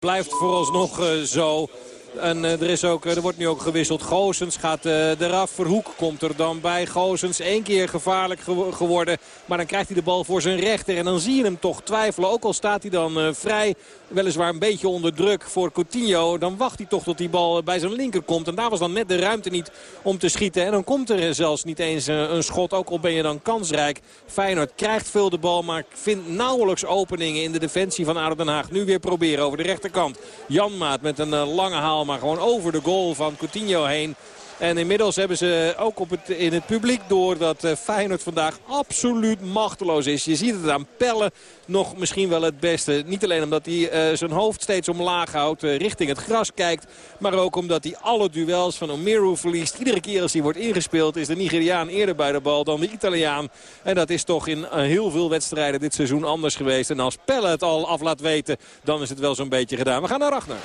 Blijft vooralsnog uh, zo. En uh, er, is ook, er wordt nu ook gewisseld. Goosens gaat uh, eraf. Verhoek komt er dan bij. Goosens één keer gevaarlijk ge geworden. Maar dan krijgt hij de bal voor zijn rechter. En dan zie je hem toch twijfelen. Ook al staat hij dan vrij. Weliswaar een beetje onder druk voor Coutinho. Dan wacht hij toch tot die bal bij zijn linker komt. En daar was dan net de ruimte niet om te schieten. En dan komt er zelfs niet eens een schot. Ook al ben je dan kansrijk. Feyenoord krijgt veel de bal. Maar vindt nauwelijks openingen in de defensie van ADO Den Haag. Nu weer proberen over de rechterkant. Janmaat met een lange haal maar gewoon over de goal van Coutinho heen. En inmiddels hebben ze ook op het, in het publiek door dat uh, Feyenoord vandaag absoluut machteloos is. Je ziet het aan Pellen nog misschien wel het beste. Niet alleen omdat hij uh, zijn hoofd steeds omlaag houdt, uh, richting het gras kijkt. Maar ook omdat hij alle duels van Omeru verliest. Iedere keer als hij wordt ingespeeld is de Nigeriaan eerder bij de bal dan de Italiaan. En dat is toch in heel veel wedstrijden dit seizoen anders geweest. En als Pelle het al af laat weten, dan is het wel zo'n beetje gedaan. We gaan naar Ragnar.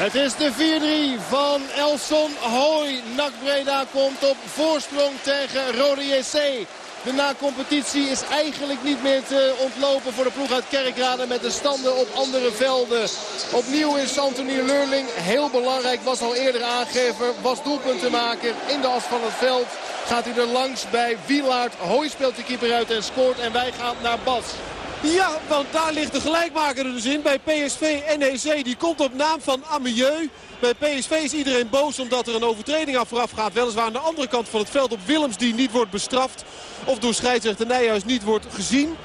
Het is de 4-3 van Elson Hooy. NAC Breda komt op voorsprong tegen Rode JC. De na-competitie is eigenlijk niet meer te ontlopen voor de ploeg uit Kerkrade met de standen op andere velden. Opnieuw is Anthony Leurling heel belangrijk, was al eerder aangever, was doelpunt te maken in de as van het veld. Gaat hij er langs bij Wielaard. Hooy speelt de keeper uit en scoort en wij gaan naar Bas. Ja, want daar ligt de gelijkmaker er dus in bij PSV NEC. Die komt op naam van Amieux. Bij PSV is iedereen boos omdat er een overtreding aan vooraf gaat. Weliswaar aan de andere kant van het veld op Willems die niet wordt bestraft. Of door scheidsrechter Nijhuis niet wordt gezien.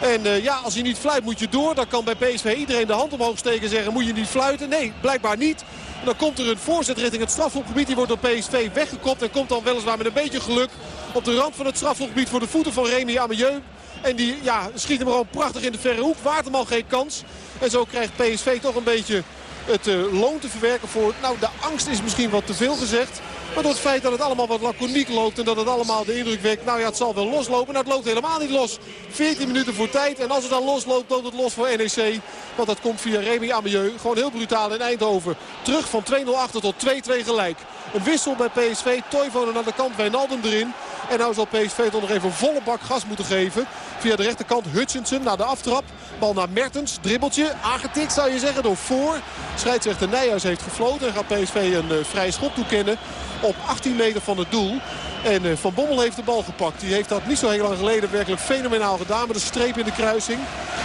En uh, ja, als je niet fluit moet je door. Dan kan bij PSV iedereen de hand omhoog steken en zeggen moet je niet fluiten. Nee, blijkbaar niet. En dan komt er een voorzet richting het strafhofgebied. Die wordt door PSV weggekopt en komt dan weliswaar met een beetje geluk op de rand van het strafhofgebied voor de voeten van Remy Amieux. En die ja, schiet hem gewoon prachtig in de verre hoek. Waart hem al geen kans. En zo krijgt PSV toch een beetje het uh, loon te verwerken voor... Nou, de angst is misschien wat te veel gezegd. Maar door het feit dat het allemaal wat laconiek loopt en dat het allemaal de indruk wekt... nou ja, het zal wel loslopen. Nou, het loopt helemaal niet los. 14 minuten voor tijd. En als het dan losloopt, loopt het los voor NEC. Want dat komt via Remy Amieux. Gewoon heel brutaal in Eindhoven. Terug van 2-0 achter tot 2-2 gelijk. Een wissel bij PSV. Toivonen aan de kant, Wijnaldum erin. En nou zal PSV toch nog even volle bak gas moeten geven. Via de rechterkant Hutchinson naar de aftrap. Bal naar Mertens. Dribbeltje. Aangetikt zou je zeggen door voor. Scheidsrechter Nijhuis heeft gefloten. En gaat PSV een uh, vrije schop toekennen. Op 18 meter van het doel. En uh, Van Bommel heeft de bal gepakt. Die heeft dat niet zo heel lang geleden werkelijk fenomenaal gedaan. Met een streep in de kruising.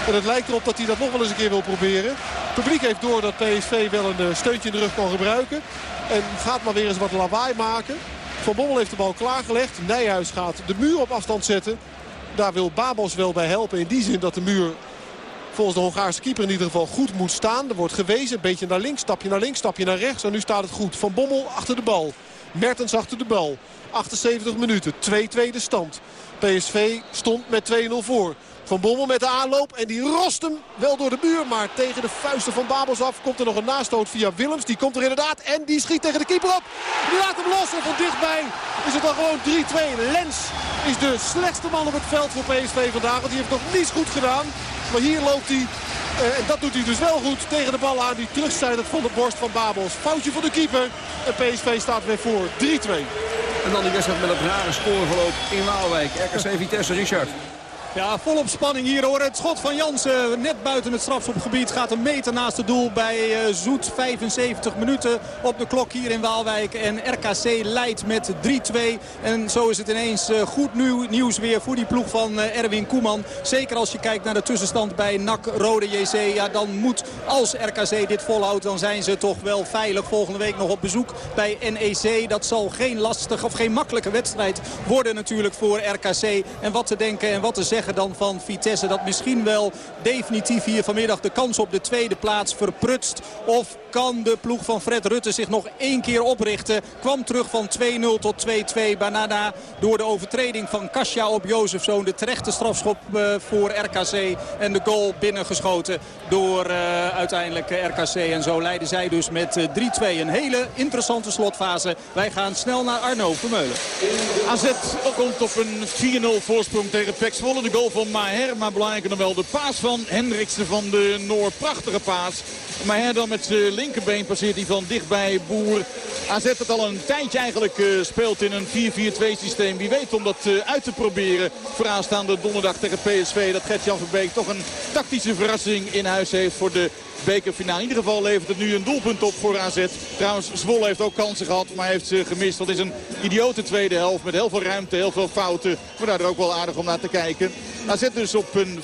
En het lijkt erop dat hij dat nog wel eens een keer wil proberen. Het publiek heeft door dat PSV wel een uh, steuntje in de rug kan gebruiken. En gaat maar weer eens wat lawaai maken. Van Bommel heeft de bal klaargelegd. Nijhuis gaat de muur op afstand zetten. Daar wil Babos wel bij helpen. In die zin dat de muur volgens de Hongaarse keeper in ieder geval goed moet staan. Er wordt gewezen. Een beetje naar links, stapje naar links, stapje naar rechts. En nu staat het goed. Van Bommel achter de bal. Mertens achter de bal. 78 minuten. 2-2 de stand. PSV stond met 2-0 voor. Van Bommel met de aanloop en die rost hem wel door de muur. Maar tegen de vuisten van Babels af komt er nog een nastoot via Willems. Die komt er inderdaad en die schiet tegen de keeper op. Die laat hem los en van dichtbij is het dan gewoon 3-2. Lens is de slechtste man op het veld voor PSV vandaag. Want die heeft nog niets goed gedaan. Maar hier loopt hij uh, en dat doet hij dus wel goed tegen de bal aan. Die terugzijdend van de borst van Babels. Foutje van de keeper. En PSV staat weer voor 3-2. En dan die wedstrijd met een rare scoreverloop in Waalwijk. RKC Vitesse, Richard. Ja, volop spanning hier hoor. Het schot van Jansen net buiten het strafschopgebied gaat een meter naast het doel bij uh, Zoet. 75 minuten op de klok hier in Waalwijk. En RKC leidt met 3-2. En zo is het ineens uh, goed nieuw, nieuws weer voor die ploeg van uh, Erwin Koeman. Zeker als je kijkt naar de tussenstand bij NAC Rode JC. Ja, dan moet als RKC dit volhoudt, dan zijn ze toch wel veilig. Volgende week nog op bezoek bij NEC. Dat zal geen lastige of geen makkelijke wedstrijd worden natuurlijk voor RKC. En wat te denken en wat te zeggen dan van Vitesse. Dat misschien wel definitief hier vanmiddag de kans op de tweede plaats verprutst. Of kan de ploeg van Fred Rutte zich nog één keer oprichten. Kwam terug van 2-0 tot 2-2. Daarna door de overtreding van Kasia op Jozefzoon. De terechte strafschop uh, voor RKC. En de goal binnengeschoten door uh, uiteindelijk RKC. En zo leiden zij dus met uh, 3-2. Een hele interessante slotfase. Wij gaan snel naar Arno Vermeulen. AZ komt op een 4-0 voorsprong tegen Pek Zwolle. De goal van Maher. Maar belangrijker dan wel de paas van Hendriksen van de Noor. Prachtige paas. Maher dan met zijn linkerbeen passeert hij van dichtbij Boer. AZ het al een tijdje eigenlijk uh, speelt in een 4-4-2 systeem. Wie weet om dat uh, uit te proberen voor aanstaande donderdag tegen PSV. Dat Gert-Jan Verbeek toch een tactische verrassing in huis heeft voor de bekerfinale. In ieder geval levert het nu een doelpunt op voor AZ. Trouwens, Zwolle heeft ook kansen gehad, maar heeft ze gemist. Dat is een idiote tweede helft met heel veel ruimte, heel veel fouten. Maar daardoor ook wel aardig om naar te kijken. AZ dus op een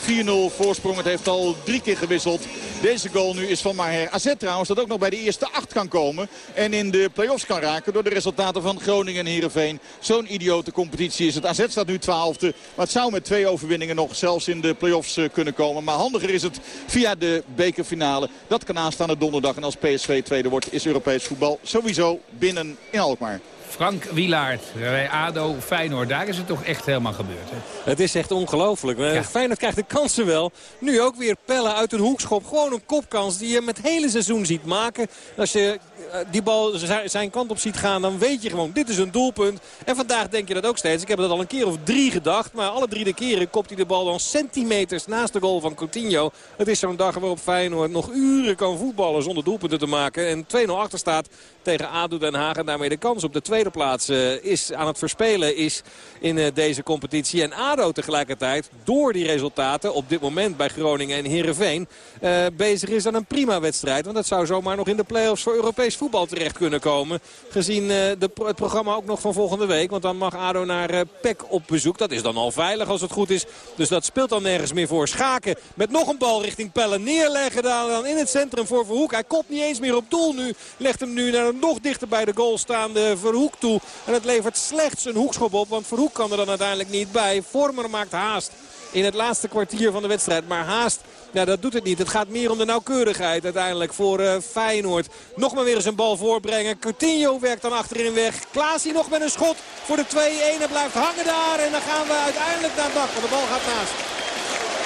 4-0 voorsprong. Het heeft al drie keer gewisseld. Deze goal nu is van Maher. AZ trouwens dat ook nog bij de eerste acht kan komen. En in de play-offs kan raken door de resultaten van Groningen en Heerenveen. Zo'n idiote competitie is het. AZ staat nu twaalfde. Maar het zou met twee overwinningen nog zelfs in de play-offs eh, kunnen komen. Maar handiger is het via de bekerfinale. Dat kan aanstaande donderdag. En als PSV tweede wordt is Europees voetbal sowieso binnen in Alkmaar. Frank Wilaert bij ADO Feyenoord. Daar is het toch echt helemaal gebeurd. Hè? Het is echt ongelooflijk. Ja. Feyenoord krijgt de kansen wel. Nu ook weer pellen uit een hoekschop. Gewoon een kopkans die je met het hele seizoen ziet maken. Als je eh, die bal zijn kant op ziet gaan, dan weet je gewoon, dit is een doelpunt. En vandaag denk je dat ook steeds. Ik heb dat al een keer of drie gedacht. Maar alle drie de keren kopt hij de bal dan centimeters naast de goal van Coutinho. Het is zo'n dag waarop Feyenoord nog uren kan voetballen zonder doelpunten te maken. En 2-0 achter staat tegen ADO Den Haag. En daarmee de kans op de tweede plaats uh, is aan het verspelen is in uh, deze competitie. En ADO tegelijkertijd, door die resultaten op dit moment bij Groningen en Heerenveen... Uh, bezig is aan een prima wedstrijd. Want dat zou zomaar nog in de play-offs voor Europees voetbal terecht kunnen komen. Gezien de, het programma ook nog van volgende week. Want dan mag ADO naar PEC op bezoek. Dat is dan al veilig als het goed is. Dus dat speelt dan nergens meer voor. Schaken met nog een bal richting Pellen neerleggen. Dan in het centrum voor Verhoek. Hij kopt niet eens meer op doel nu. Legt hem nu naar nog dichter bij de goal staande Verhoek toe. En het levert slechts een hoekschop op. Want Verhoek kan er dan uiteindelijk niet bij. Vormer maakt haast in het laatste kwartier van de wedstrijd. Maar haast, ja, dat doet het niet. Het gaat meer om de nauwkeurigheid uiteindelijk voor uh, Feyenoord. Nog maar weer eens een bal voorbrengen. Coutinho werkt dan achterin weg. Klaas nog met een schot voor de 2-1. En blijft hangen daar. En dan gaan we uiteindelijk naar het. Want de bal gaat naast.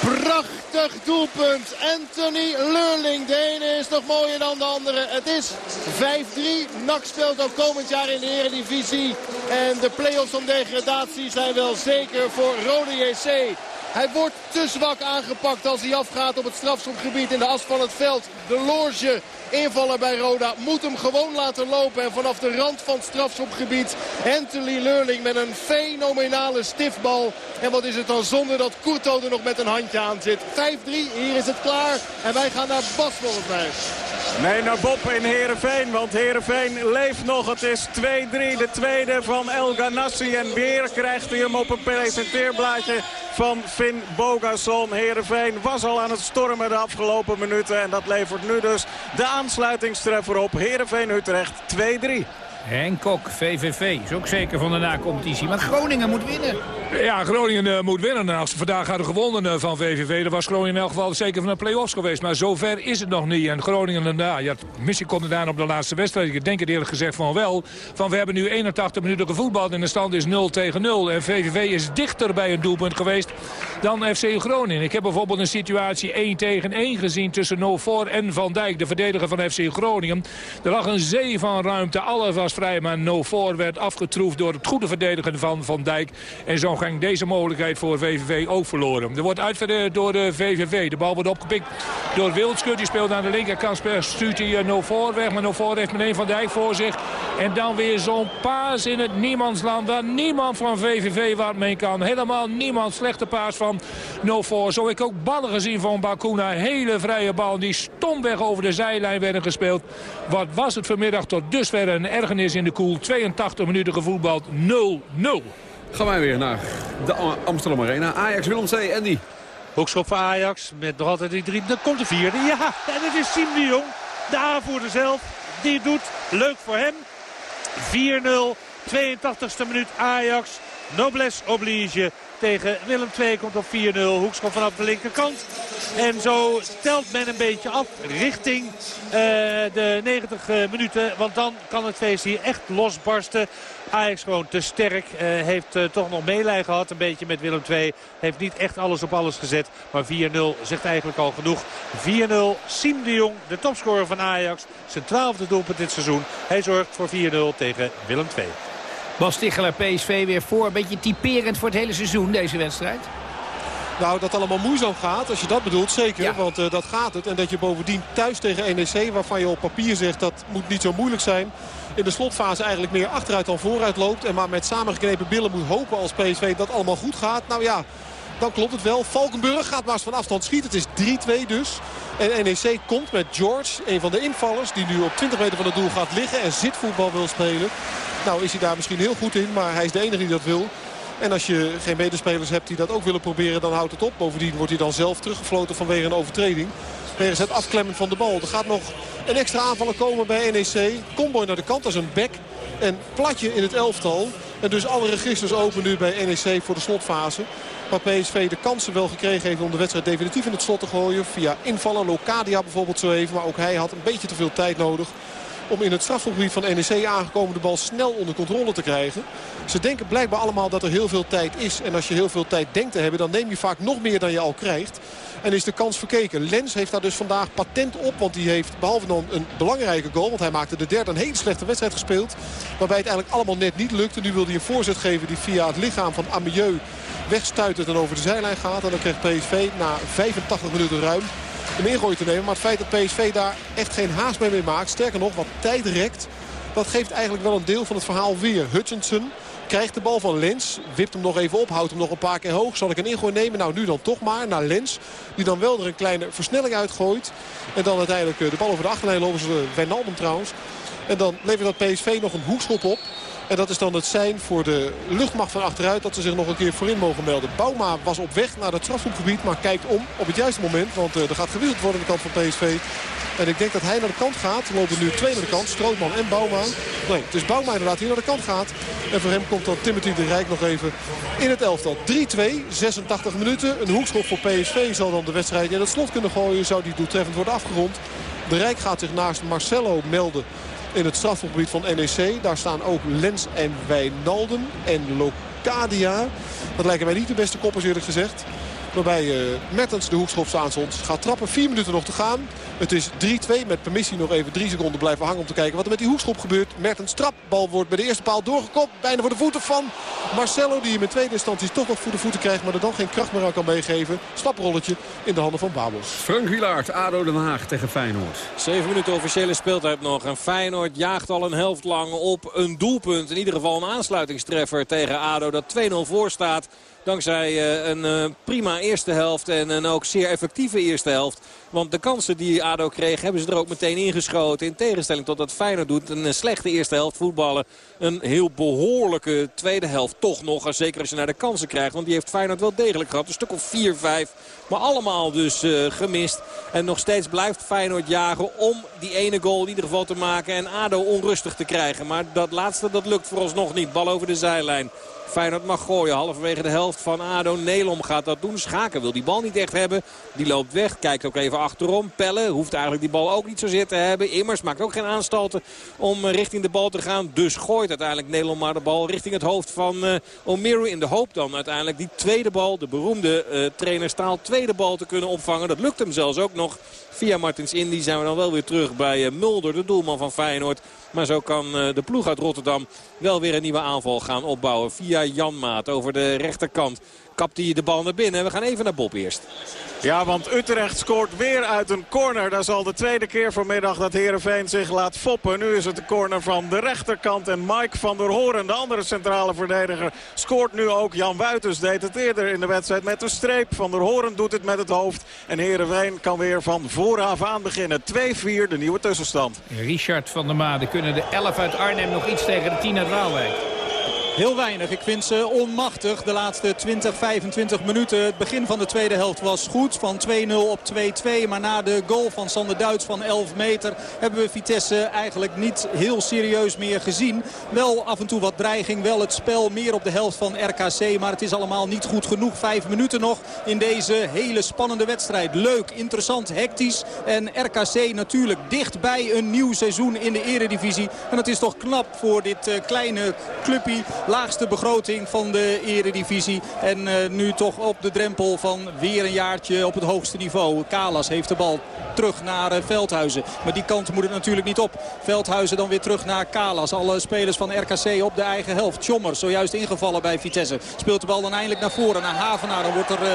Prachtig doelpunt. Anthony Leurling. De ene is nog mooier dan de andere. Het is 5-3. NAC speelt ook komend jaar in de Eredivisie. En de play-offs om degradatie zijn wel zeker voor Rode JC. Hij wordt te zwak aangepakt als hij afgaat op het strafschopgebied in de as van het veld. De Loge invaller bij Roda moet hem gewoon laten lopen. En vanaf de rand van het strafschopgebied Anthony Leurling met een fenomenale stiftbal. En wat is het dan zonder dat Kurto er nog met een handje aan zit. 5-3, hier is het klaar. En wij gaan naar Bas volgens mij. Nee, naar Bob in Heerenveen. Want Heerenveen leeft nog. Het is 2-3. De tweede van El Ganassi. En weer krijgt hij hem op een presenteerblaadje van Finn Bogason. Heerenveen was al aan het stormen de afgelopen minuten. En dat levert nu dus de aansluitingstreffer op. Heerenveen-Utrecht 2-3. Henk Kok, VVV, is ook zeker van de nacompetitie. Maar Groningen moet winnen. Ja, Groningen uh, moet winnen. Als ze vandaag hadden gewonnen uh, van VVV... dan was Groningen in elk geval zeker van de play-offs geweest. Maar zover is het nog niet. En Groningen, nou, ja, misschien komt aan op de laatste wedstrijd. Ik denk het eerlijk gezegd van wel. Van we hebben nu 81 minuten gevoetbald en de stand is 0 tegen 0. En VVV is dichter bij een doelpunt geweest dan FC Groningen. Ik heb bijvoorbeeld een situatie 1 tegen 1 gezien tussen Nofor en Van Dijk. De verdediger van FC Groningen. Er lag een zee van ruimte. Alles was maar Nofor werd afgetroefd door het goede verdedigen van Van Dijk. En zo ging deze mogelijkheid voor VVV ook verloren. Er wordt uitverdeeld door de VVV. De bal wordt opgepikt door Wildschut. Die speelt aan de linkerkant. Stuurt hij Nofor weg. Maar Nofor heeft meteen Van Dijk voor zich. En dan weer zo'n paas in het niemandsland. Waar niemand van VVV wat mee kan. Helemaal niemand. Slechte paas van Nofor. Zo heb ik ook ballen gezien van Bakuna. Hele vrije bal. Die stomweg over de zijlijn werden gespeeld. Wat was het vanmiddag tot dusver een ergernis in de koel. 82 minuten gevoetbald. 0-0. Gaan wij weer naar de Amsterdam Arena. Ajax Willem C. Andy. Hoekschop voor Ajax met nog altijd die drie. Dan komt de vierde. Ja, en het is Siem de Jong. De aanvoerder zelf. Die doet leuk voor hem. 4-0. 82e minuut Ajax. Noblesse oblige tegen Willem II komt op 4-0. Hoekschop vanaf de linkerkant. En zo telt men een beetje af richting uh, de 90 minuten. Want dan kan het feest hier echt losbarsten. Ajax gewoon te sterk. Uh, heeft toch nog meelij gehad een beetje met Willem II. Heeft niet echt alles op alles gezet. Maar 4-0 zegt eigenlijk al genoeg. 4-0. Siem de Jong, de topscorer van Ajax. Zijn twaalfde doelpunt dit seizoen. Hij zorgt voor 4-0 tegen Willem II. Bas Ticheler, PSV weer voor. Een beetje typerend voor het hele seizoen deze wedstrijd. Nou, dat allemaal moeizaam gaat, als je dat bedoelt, zeker. Ja. Want uh, dat gaat het. En dat je bovendien thuis tegen NEC, waarvan je op papier zegt dat moet niet zo moeilijk zijn. In de slotfase eigenlijk meer achteruit dan vooruit loopt. En maar met samengeknepen billen moet hopen als PSV dat allemaal goed gaat. Nou ja, dan klopt het wel. Valkenburg gaat maar eens van afstand schieten. Het is 3-2 dus. En NEC komt met George, een van de invallers... die nu op 20 meter van het doel gaat liggen en zitvoetbal wil spelen. Nou is hij daar misschien heel goed in, maar hij is de enige die dat wil. En als je geen medespelers hebt die dat ook willen proberen, dan houdt het op. Bovendien wordt hij dan zelf teruggefloten vanwege een overtreding. Wegens het afklemmen van de bal. Er gaat nog een extra aanvaller komen bij NEC. Comboy naar de kant als een bek. En platje in het elftal. En dus alle registers open nu bij NEC voor de slotfase. Waar PSV de kansen wel gekregen heeft om de wedstrijd definitief in het slot te gooien. Via invallen, Locadia bijvoorbeeld zo even. Maar ook hij had een beetje te veel tijd nodig om in het strafgebied van NEC aangekomen de bal snel onder controle te krijgen. Ze denken blijkbaar allemaal dat er heel veel tijd is. En als je heel veel tijd denkt te hebben, dan neem je vaak nog meer dan je al krijgt. En is de kans verkeken. Lens heeft daar dus vandaag patent op. Want die heeft behalve dan een belangrijke goal. Want hij maakte de derde een hele slechte wedstrijd gespeeld. Waarbij het eigenlijk allemaal net niet lukte. Nu wil hij een voorzet geven die via het lichaam van Amieux wegstuitert en over de zijlijn gaat. En dan krijgt PSV na 85 minuten ruim een ingooi te nemen. Maar het feit dat PSV daar echt geen haast mee maakt. Sterker nog, wat tijd rekt. Dat geeft eigenlijk wel een deel van het verhaal weer. Hutchinson krijgt de bal van Lens. Wipt hem nog even op, houdt hem nog een paar keer hoog. Zal ik een ingooi nemen? Nou, nu dan toch maar naar Lens. Die dan wel er een kleine versnelling uitgooit. En dan uiteindelijk eh, de bal over de achterlijn lopen ze Wijnaldum trouwens. En dan levert dat PSV nog een hoekschop op. En dat is dan het zijn voor de luchtmacht van achteruit dat ze zich nog een keer voorin mogen melden. Bouma was op weg naar het strafschopgebied, maar kijkt om op het juiste moment. Want uh, er gaat gewisseld worden aan de kant van PSV. En ik denk dat hij naar de kant gaat. Er lopen nu twee naar de kant. Strootman en Bouma. Nee, het is Bouma inderdaad die naar de kant gaat. En voor hem komt dan Timothy de Rijk nog even in het elftal. 3-2, 86 minuten. Een hoekschop voor PSV zal dan de wedstrijd in het slot kunnen gooien. Zou die doeltreffend worden afgerond. De Rijk gaat zich naast Marcelo melden in het strafgebied van NEC. Daar staan ook Lens en Wijnaldum en Locadia. Dat lijken mij niet de beste koppers eerlijk gezegd. Waarbij uh, Mertens de hoekschop aanstond. Gaat trappen. Vier minuten nog te gaan. Het is 3-2 met permissie nog even drie seconden blijven hangen om te kijken wat er met die hoekschop gebeurt. Mertens trapbal wordt bij de eerste paal doorgekopt. Bijna voor de voeten van Marcelo die hem in tweede instantie toch nog voor de voeten krijgt. Maar er dan geen kracht meer aan kan meegeven. Staprolletje in de handen van Babels. Frank Wilaert, ADO Den Haag tegen Feyenoord. Zeven minuten officiële speeltijd nog. En Feyenoord jaagt al een helft lang op een doelpunt. In ieder geval een aansluitingstreffer tegen ADO dat 2-0 voor staat. Dankzij eh, een eh, prima eerste helft en een ook zeer effectieve eerste helft. Want de kansen die ADO kreeg hebben ze er ook meteen ingeschoten. In tegenstelling tot dat Feyenoord doet. Een slechte eerste helft voetballen. Een heel behoorlijke tweede helft toch nog. Zeker als je naar de kansen krijgt. Want die heeft Feyenoord wel degelijk gehad. Een stuk of 4-5. Maar allemaal dus gemist. En nog steeds blijft Feyenoord jagen om die ene goal in ieder geval te maken. En ADO onrustig te krijgen. Maar dat laatste dat lukt vooralsnog niet. Bal over de zijlijn. Feyenoord mag gooien. Halverwege de helft van ADO. Nelom gaat dat doen. Schaken wil die bal niet echt hebben. Die loopt weg. Kijkt ook even achterom. Pelle hoeft eigenlijk die bal ook niet zozeer te hebben. Immers maakt ook geen aanstalten om eh, richting de bal te gaan. Dus gooit uiteindelijk Nelom maar de bal richting het hoofd van uh, Omeru. In de hoop dan uiteindelijk die tweede bal. De beroemde uh, trainer Staal tweede bal te kunnen opvangen. Dat lukt hem zelfs ook nog. Via Martins Indy zijn we dan wel weer terug bij Mulder, de doelman van Feyenoord. Maar zo kan de ploeg uit Rotterdam wel weer een nieuwe aanval gaan opbouwen. Via Jan Maat over de rechterkant kapt hij de bal naar binnen. We gaan even naar Bob eerst. Ja, want Utrecht scoort weer uit een corner. Dat is al de tweede keer vanmiddag dat Heerenveen zich laat foppen. Nu is het de corner van de rechterkant. En Mike van der Hoorn, de andere centrale verdediger, scoort nu ook. Jan Wuitens deed het eerder in de wedstrijd met een streep. Van der Hoorn doet het met het hoofd. En Heerenveen kan weer van vooraf aan beginnen. 2-4, de nieuwe tussenstand. Richard van der Made, kunnen de 11 uit Arnhem nog iets tegen de 10 uit Waalwijk? Heel weinig. Ik vind ze onmachtig de laatste 20, 25 minuten. Het begin van de tweede helft was goed. Van 2-0 op 2-2. Maar na de goal van Sander Duits van 11 meter... hebben we Vitesse eigenlijk niet heel serieus meer gezien. Wel af en toe wat dreiging. Wel het spel meer op de helft van RKC. Maar het is allemaal niet goed genoeg. Vijf minuten nog in deze hele spannende wedstrijd. Leuk, interessant, hectisch. En RKC natuurlijk dicht bij een nieuw seizoen in de eredivisie. En het is toch knap voor dit eh, kleine clubje laagste begroting van de eredivisie. En uh, nu toch op de drempel van weer een jaartje op het hoogste niveau. Kalas heeft de bal terug naar uh, Veldhuizen. Maar die kant moet het natuurlijk niet op. Veldhuizen dan weer terug naar Kalas. Alle spelers van RKC op de eigen helft. Tjommer zojuist ingevallen bij Vitesse. Speelt de bal dan eindelijk naar voren naar Havenaar. Dan wordt er uh,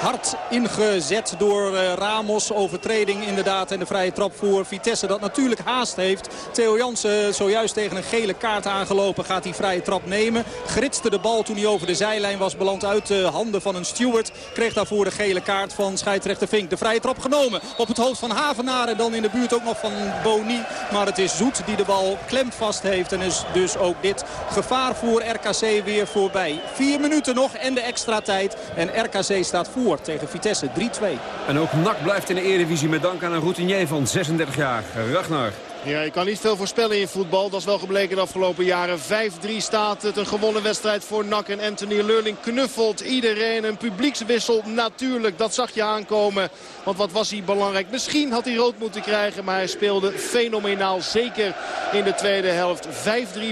hard ingezet door Ramos. Overtreding inderdaad en de vrije trap voor Vitesse. Dat natuurlijk haast heeft. Theo Jansen zojuist tegen een gele kaart aangelopen. Gaat die vrije trap nemen. Gritste de bal toen hij over de zijlijn was beland uit de handen van een steward. Kreeg daarvoor de gele kaart van scheidsrechter Vink. De vrije trap genomen op het hoofd van Havenaar. En dan in de buurt ook nog van Boni. Maar het is Zoet die de bal klem vast heeft. En is dus ook dit gevaar voor RKC weer voorbij. Vier minuten nog en de extra tijd. En RKC staat voor tegen Vitesse 3-2. En ook NAC blijft in de Eredivisie met dank aan een routinier van 36 jaar. Ragnar. Ja, je kan niet veel voorspellen in voetbal. Dat is wel gebleken de afgelopen jaren. 5-3 staat het. Een gewonnen wedstrijd voor NAC en Anthony Leurling knuffelt iedereen. Een publiekswissel natuurlijk. Dat zag je aankomen. Want wat was hij belangrijk? Misschien had hij rood moeten krijgen. Maar hij speelde fenomenaal. Zeker in de tweede helft. 5-3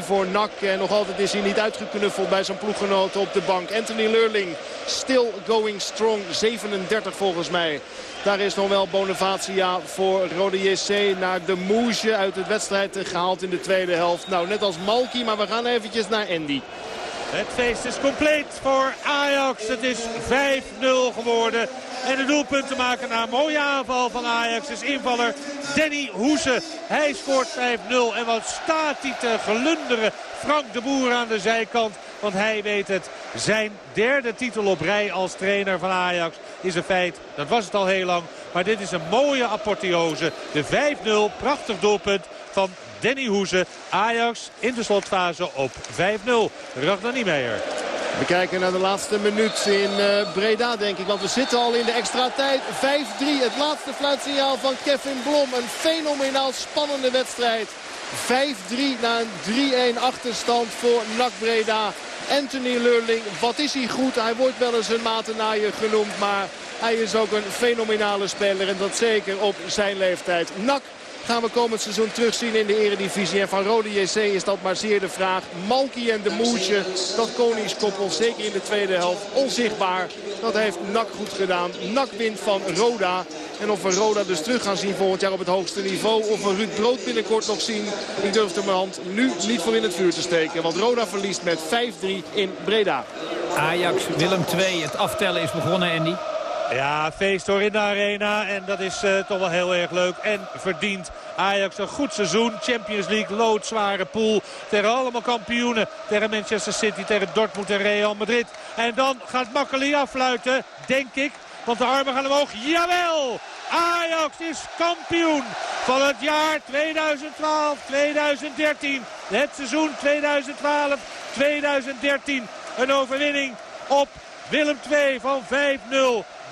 voor NAC. En nog altijd is hij niet uitgeknuffeld bij zijn ploeggenoten op de bank. Anthony Leurling still going strong. 37 volgens mij. Daar is nog wel Bonavacia voor Rode JC naar de Moesje uit de wedstrijd gehaald in de tweede helft. Nou, net als Malky, maar we gaan eventjes naar Andy. Het feest is compleet voor Ajax. Het is 5-0 geworden. En de doelpunt te maken na een mooie aanval van Ajax is invaller Danny Hoese. Hij scoort 5-0. En wat staat hij te gelunderen. Frank de Boer aan de zijkant. Want hij weet het. Zijn derde titel op rij als trainer van Ajax is een feit. Dat was het al heel lang. Maar dit is een mooie apotheose. De 5-0, prachtig doelpunt van Danny Hoeze. Ajax in de slotfase op 5-0. Ragnar Niemeyer. We kijken naar de laatste minuut in uh, Breda, denk ik. Want we zitten al in de extra tijd. 5-3, het laatste fluitsignaal van Kevin Blom. Een fenomenaal spannende wedstrijd. 5-3 na een 3-1 achterstand voor NAC Breda. Anthony Lurling, wat is hij goed. Hij wordt wel eens een matenaaier genoemd, maar hij is ook een fenomenale speler. En dat zeker op zijn leeftijd. NAC gaan we komend seizoen terugzien in de eredivisie. En van Rode JC is dat maar zeer de vraag. Malky en de Moesje, dat koningskoppel, zeker in de tweede helft, onzichtbaar. Dat heeft NAC goed gedaan. NAC wint van Roda. En of we Roda dus terug gaan zien volgend jaar op het hoogste niveau. Of we Ruud Brood binnenkort nog zien. Ik durf er mijn hand nu niet voor in het vuur te steken. Want Roda verliest met 5-3 in Breda. Ajax, Willem 2. Het aftellen is begonnen, Andy. Ja, feest hoor in de arena. En dat is uh, toch wel heel erg leuk en verdiend. Ajax een goed seizoen. Champions League, loodzware pool. Tegen allemaal kampioenen. Tegen Manchester City, tegen Dortmund en Real Madrid. En dan gaat Makkeli affluiten, denk ik. Want de armen gaan omhoog. Jawel! Ajax is kampioen van het jaar 2012-2013. Het seizoen 2012-2013. Een overwinning op Willem II van 5-0.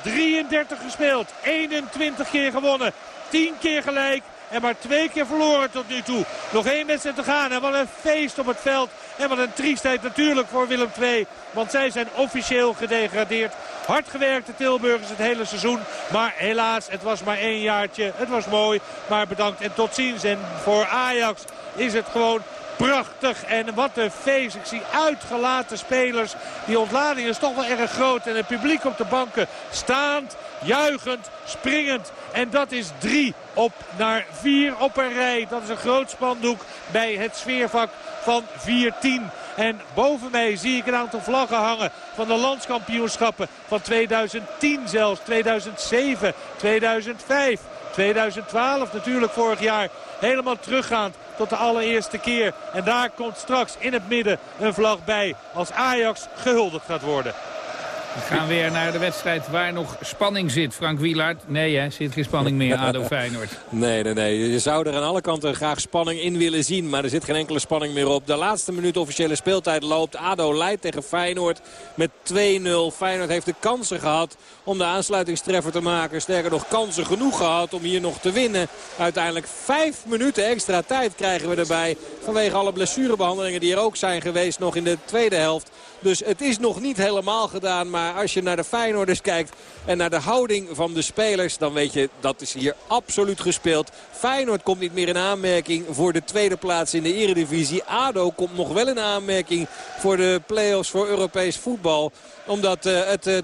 33 gespeeld, 21 keer gewonnen, 10 keer gelijk en maar twee keer verloren tot nu toe. Nog één wedstrijd te gaan en wat een feest op het veld. En wat een triestheid natuurlijk voor Willem II. Want zij zijn officieel gedegradeerd. Hard gewerkt de Tilburgers het hele seizoen. Maar helaas, het was maar één jaartje. Het was mooi, maar bedankt en tot ziens. En voor Ajax is het gewoon prachtig. En wat een feest. Ik zie uitgelaten spelers. Die ontlading is toch wel erg groot. En het publiek op de banken staand, juichend, springend. En dat is drie op naar vier op een rij. Dat is een groot spandoek bij het sfeervak van 4-10. En boven mij zie ik een aantal vlaggen hangen van de landskampioenschappen van 2010 zelfs, 2007, 2005. 2012 natuurlijk vorig jaar helemaal teruggaand tot de allereerste keer. En daar komt straks in het midden een vlag bij als Ajax gehuldigd gaat worden. We gaan weer naar de wedstrijd waar nog spanning zit. Frank Wielaert, nee hè, zit geen spanning meer, ADO Feyenoord. Nee, nee, nee. Je zou er aan alle kanten graag spanning in willen zien. Maar er zit geen enkele spanning meer op. De laatste minuut officiële speeltijd loopt. ADO leidt tegen Feyenoord met 2-0. Feyenoord heeft de kansen gehad om de aansluitingstreffer te maken. Sterker nog, kansen genoeg gehad om hier nog te winnen. Uiteindelijk vijf minuten extra tijd krijgen we erbij. Vanwege alle blessurebehandelingen die er ook zijn geweest nog in de tweede helft. Dus het is nog niet helemaal gedaan. Maar als je naar de Feyenoorders kijkt en naar de houding van de spelers... dan weet je dat is hier absoluut gespeeld. Feyenoord komt niet meer in aanmerking voor de tweede plaats in de eredivisie. ADO komt nog wel in aanmerking voor de play-offs voor Europees voetbal. Omdat uh, het... Uh,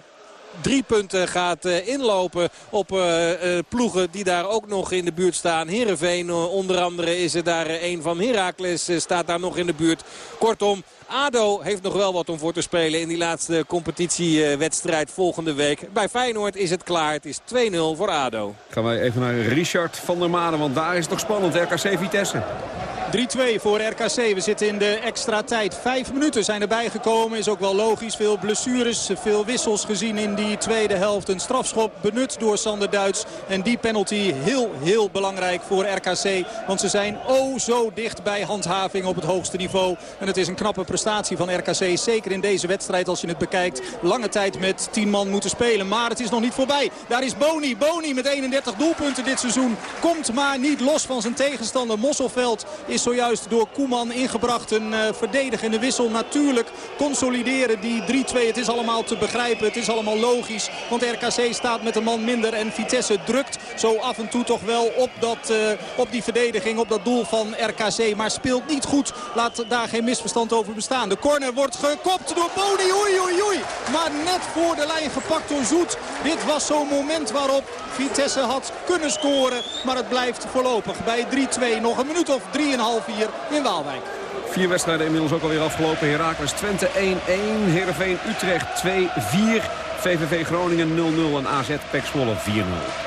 drie punten gaat uh, inlopen op uh, uh, ploegen die daar ook nog in de buurt staan. Heerenveen onder andere is er daar een van. Heracles staat daar nog in de buurt. Kortom, ADO heeft nog wel wat om voor te spelen in die laatste competitiewedstrijd volgende week. Bij Feyenoord is het klaar. Het is 2-0 voor ADO. Gaan wij even naar Richard van der Maden, want daar is het toch spannend. RKC Vitesse. 3-2 voor RKC. We zitten in de extra tijd. Vijf minuten zijn erbij gekomen. Is ook wel logisch. Veel blessures, veel wissels gezien in die tweede helft. Een strafschop benut door Sander Duits. En die penalty heel, heel belangrijk voor RKC. Want ze zijn oh zo dicht bij handhaving op het hoogste niveau. En het is een knappe prestatie van RKC. Zeker in deze wedstrijd als je het bekijkt. Lange tijd met 10 man moeten spelen. Maar het is nog niet voorbij. Daar is Boni. Boni met 31 doelpunten dit seizoen. Komt maar niet los van zijn tegenstander. Mosselveld is zojuist door Koeman ingebracht. Een uh, verdedigende wissel natuurlijk. Consolideren die 3-2. Het is allemaal te begrijpen. Het is allemaal logisch. Want RKC staat met een man minder. En Vitesse drukt zo af en toe toch wel op, dat, uh, op die verdediging. Op dat doel van RKC. Maar speelt niet goed. Laat daar geen misverstand over bestaan. De corner wordt gekopt door Boni. Oei, oei, oei. Maar net voor de lijn gepakt door Zoet. Dit was zo'n moment waarop Vitesse had kunnen scoren. Maar het blijft voorlopig bij 3-2. Nog een minuut of 3,5 hier in Waalwijk. Vier wedstrijden inmiddels ook alweer afgelopen. Herakles Twente 1-1. Heerenveen Utrecht 2-4. VVV Groningen 0-0 en AZ Pek Zwolle 4-0.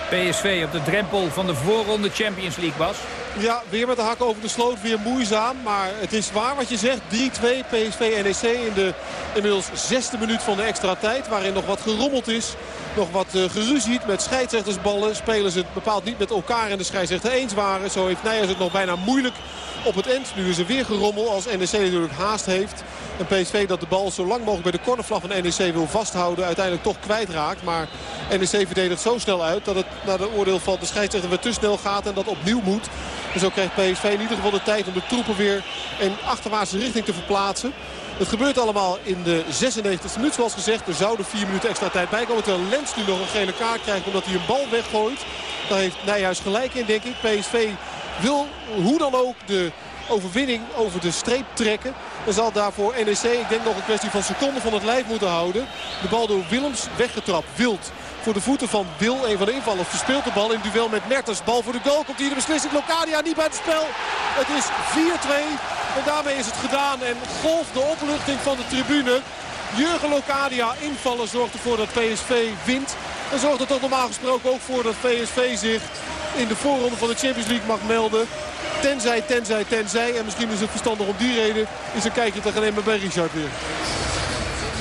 PSV op de drempel van de voorronde Champions League, Bas. Ja, weer met de hak over de sloot. Weer moeizaam. Maar het is waar wat je zegt. 3-2 PSV NEC in de inmiddels zesde minuut van de extra tijd. Waarin nog wat gerommeld is. Nog wat uh, geruzied met scheidsrechtersballen. Spelen ze het bepaald niet met elkaar en de scheidsrechter eens waren. Zo heeft Nijers het nog bijna moeilijk op het end. Nu is er weer gerommel als NEC natuurlijk haast heeft. En PSV dat de bal zo lang mogelijk bij de cornervlag van NEC wil vasthouden. Uiteindelijk toch kwijtraakt. Maar NEC verdedigt zo snel uit dat het naar de oordeel van de scheidsrechter weer te snel gaat. En dat opnieuw moet. En zo krijgt PSV in ieder geval de tijd om de troepen weer in achterwaartse richting te verplaatsen. Het gebeurt allemaal in de 96e minuut zoals gezegd. Er zouden vier minuten extra tijd bij komen. Terwijl Lens nu nog een gele kaart krijgt omdat hij een bal weggooit. Daar heeft Nijhuis gelijk in denk ik. PSV wil hoe dan ook de overwinning over de streep trekken. En zal daarvoor NEC, ik denk nog een kwestie van seconden van het lijf moeten houden. De bal door Willems weggetrapt. Wild voor de voeten van Wil, een van de invallers. Verspeelt de bal in duel met Mertens. Bal voor de goal. Komt hier de beslissing. Locadia niet bij het spel. Het is 4-2. En daarmee is het gedaan. En golft de opluchting van de tribune. Jurgen Locadia invallen zorgt ervoor dat PSV wint. En zorgt er toch normaal gesproken ook voor dat PSV zich in de voorronde van de Champions League mag melden. Tenzij, tenzij, tenzij. En misschien is het verstandig om die reden is een kijkje te gaan nemen bij Richard weer.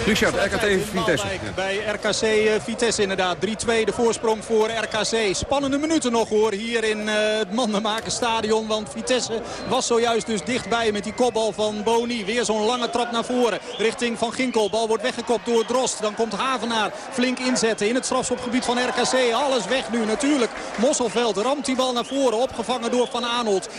Richard, RKC Vitesse. Bij RKC Vitesse inderdaad. 3-2 de voorsprong voor RKC. Spannende minuten nog hoor hier in uh, het Mandenmaken stadion. Want Vitesse was zojuist dus dichtbij met die kopbal van Boni. Weer zo'n lange trap naar voren richting Van Ginkel. Bal wordt weggekopt door Drost. Dan komt Havenaar flink inzetten in het strafschopgebied van RKC. Alles weg nu natuurlijk. Mosselveld ramt die bal naar voren. Opgevangen door Van Aanholt. 3-2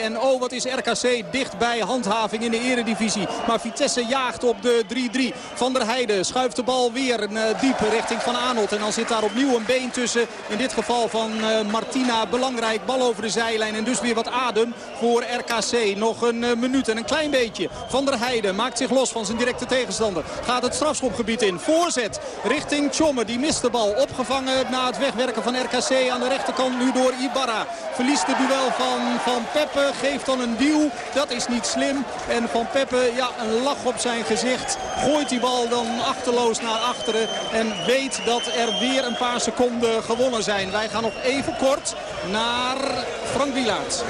en oh wat is RKC dicht bij handhaving in de eredivisie. Maar Vitesse jaagt op de 3-3. Van der Heijden schuift de bal weer een, uh, diep richting Van Aanholt. En dan zit daar opnieuw een been tussen. In dit geval van uh, Martina. Belangrijk. Bal over de zijlijn. En dus weer wat adem voor RKC. Nog een uh, minuut en een klein beetje. Van der Heijden maakt zich los van zijn directe tegenstander. Gaat het strafschopgebied in. Voorzet richting Tjomme. Die mist de bal. Opgevangen na het wegwerken van RKC aan de rechterkant. Nu door Ibarra. Verliest de duel van Van Peppe. Geeft dan een duw. Dat is niet slim. En Van Peppe, ja, een lach op zijn gezicht. Gooit die bal dan achterloos naar achteren. En weet dat er weer een paar seconden gewonnen zijn. Wij gaan nog even kort naar Frank Wielaert.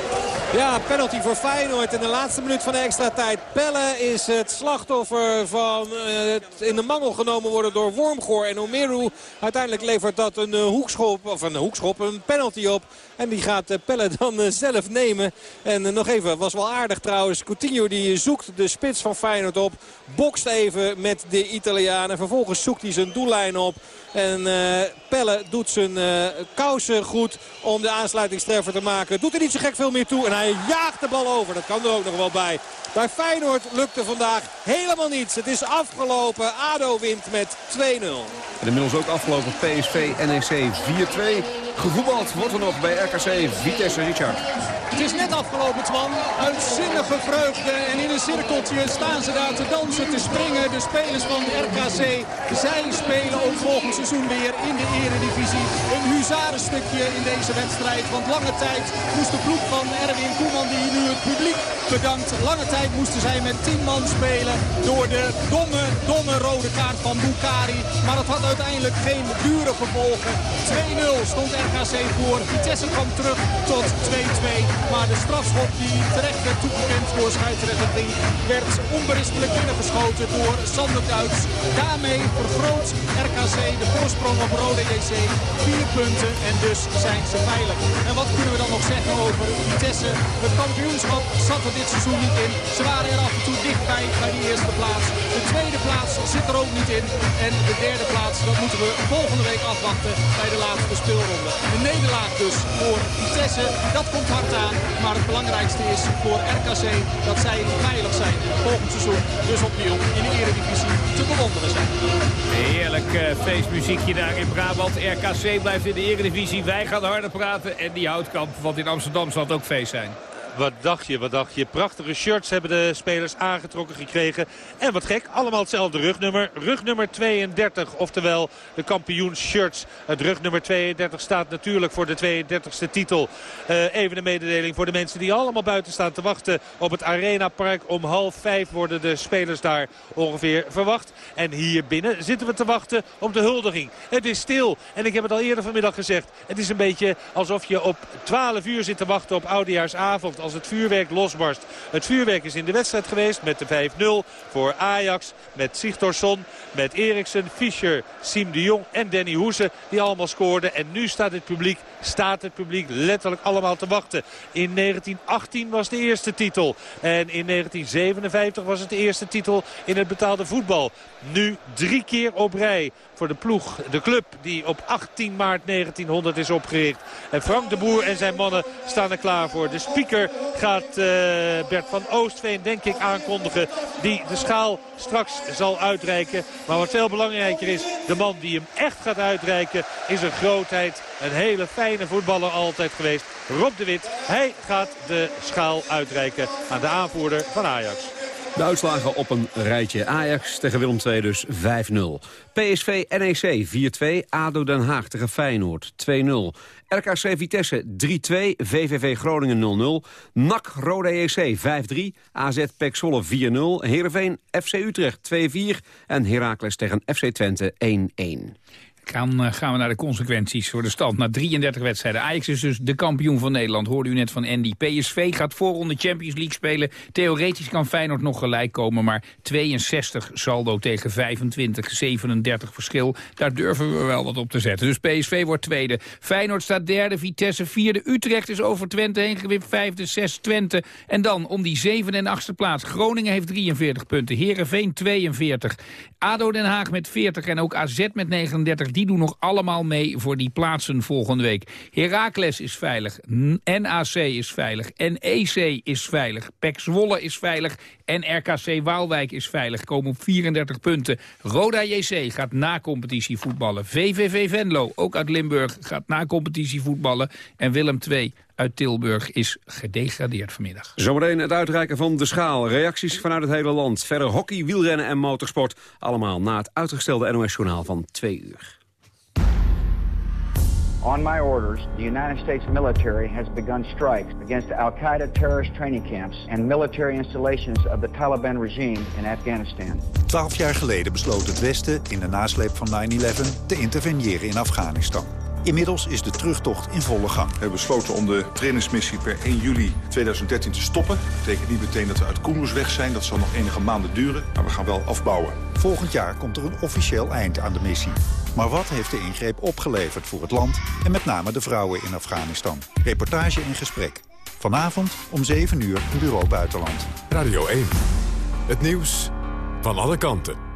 Ja, penalty voor Feyenoord in de laatste minuut van de extra tijd. Pelle is het slachtoffer van het in de mangel genomen worden door Wormgoor en Omeru. Uiteindelijk levert dat een hoekschop, of een hoekschop, een penalty op. En die gaat Pelle dan zelf nemen. En nog even, was wel aardig trouwens. Coutinho die zoekt de spits van Feyenoord op. Bokst even met de Italianen. Vervolgens zoekt hij zijn doellijn op. En uh, Pelle doet zijn uh, kousen goed om de aansluitingstreffer te maken. Doet er niet zo gek veel meer toe. En hij jaagt de bal over. Dat kan er ook nog wel bij. Bij Feyenoord lukte vandaag helemaal niets. Het is afgelopen. ADO wint met 2-0. En inmiddels ook afgelopen PSV NEC 4-2. Gevoetbald wordt er nog bij RKC Vitesse Richard. Het is net afgelopen, Twan. Uitzinnige vreugde. En in een cirkeltje staan ze daar te dansen, te springen. De spelers van RKC. Zij spelen ook volgend weer in de eredivisie. Een huzarenstukje in deze wedstrijd. Want lange tijd moest de ploeg van Erwin Koeman, die nu het publiek bedankt. Lange tijd moesten zij met 10 man spelen door de domme, domme rode kaart van Bukari. Maar het had uiteindelijk geen dure gevolgen. 2-0 stond RKC voor. Vitesse kwam terug tot 2-2. Maar de strafschop die terecht werd toegekend door scheidsrechter Ding werd onberispelijk binnengeschoten door Sander Duits. Daarmee vergroot RKC de voorsprong op Rode JC. Vier punten en dus zijn ze veilig. En wat kunnen we dan nog zeggen over Vitesse? Het kampioenschap zat er dit seizoen niet in. Ze waren er af en toe dichtbij bij die eerste plaats. De tweede plaats zit er ook niet in. En de derde plaats, dat moeten we volgende week afwachten bij de laatste speelronde. Een nederlaag dus voor Vitesse, dat komt hard aan. Maar het belangrijkste is voor RKC dat zij veilig zijn. Volgend seizoen dus opnieuw in de Eredivisie te bewonderen zijn. Heerlijk uh, feestmuziekje daar in Brabant. RKC blijft in de Eredivisie. Wij gaan harder praten. En die houtkamp, want in Amsterdam zal het ook feest zijn. Wat dacht je, wat dacht je? Prachtige shirts hebben de spelers aangetrokken gekregen. En wat gek, allemaal hetzelfde rugnummer. Rugnummer 32, oftewel de kampioensshirts. Het rugnummer 32 staat natuurlijk voor de 32e titel. Uh, even een mededeling voor de mensen die allemaal buiten staan te wachten op het Arena Park. Om half vijf worden de spelers daar ongeveer verwacht. En hier binnen zitten we te wachten op de huldiging. Het is stil. En ik heb het al eerder vanmiddag gezegd. Het is een beetje alsof je op 12 uur zit te wachten op Oudejaarsavond als het vuurwerk losbarst. Het vuurwerk is in de wedstrijd geweest met de 5-0 voor Ajax. Met Sigtorsson, met Eriksen, Fischer, Siem de Jong en Danny Hoese die allemaal scoorden. En nu staat het publiek, staat het publiek letterlijk allemaal te wachten. In 1918 was de eerste titel. En in 1957 was het de eerste titel in het betaalde voetbal. Nu drie keer op rij voor de ploeg, de club die op 18 maart 1900 is opgericht. En Frank de Boer en zijn mannen staan er klaar voor. De speaker gaat uh, Bert van Oostveen denk ik aankondigen. Die de schaal straks zal uitreiken. Maar wat veel belangrijker is, de man die hem echt gaat uitreiken is een grootheid. Een hele fijne voetballer altijd geweest. Rob de Wit, hij gaat de schaal uitreiken aan de aanvoerder van Ajax. De uitslagen op een rijtje. Ajax tegen Willem II dus 5-0. PSV NEC 4-2. ADO Den Haag tegen Feyenoord 2-0. RKC Vitesse 3-2. VVV Groningen 0-0. NAC Rode EC 5-3. AZ Pek Zwolle 4-0. Heerenveen FC Utrecht 2-4. En Heracles tegen FC Twente 1-1. Dan eh, gaan we naar de consequenties voor de stand. Na 33 wedstrijden. Ajax is dus de kampioen van Nederland. Hoorde u net van Andy. PSV gaat voorronde Champions League spelen. Theoretisch kan Feyenoord nog gelijk komen. Maar 62 saldo tegen 25, 37 verschil. Daar durven we wel wat op te zetten. Dus PSV wordt tweede. Feyenoord staat derde. Vitesse vierde. Utrecht is over Twente heen gewipt. Vijfde, zes Twente. En dan om die zevende en achtste plaats. Groningen heeft 43 punten. Herenveen 42. ADO Den Haag met 40 en ook AZ met 39 die doen nog allemaal mee voor die plaatsen volgende week. Heracles is veilig, NAC is veilig, NEC is veilig, PEC Zwolle is veilig en RKC Waalwijk is veilig. Komen op 34 punten. Roda JC gaat na competitie voetballen. VVV Venlo, ook uit Limburg, gaat na competitie voetballen. En Willem II uit Tilburg is gedegradeerd vanmiddag. Zometeen het uitreiken van de schaal. Reacties vanuit het hele land. Verder hockey, wielrennen en motorsport. Allemaal na het uitgestelde NOS-journaal van twee uur. On my orders, the United States military has begun strikes against Al-Qaeda terrorist training camps and military installations of the Taliban regime in Afghanistan. Twaalf jaar geleden besloot het Westen in de nasleep van 9-11 te interveneren in Afghanistan. Inmiddels is de terugtocht in volle gang. We hebben besloten om de trainingsmissie per 1 juli 2013 te stoppen. Dat betekent niet meteen dat we uit Kunduz weg zijn. Dat zal nog enige maanden duren, maar we gaan wel afbouwen. Volgend jaar komt er een officieel eind aan de missie. Maar wat heeft de ingreep opgeleverd voor het land en met name de vrouwen in Afghanistan? Reportage in gesprek. Vanavond om 7 uur in Bureau Buitenland. Radio 1. Het nieuws van alle kanten.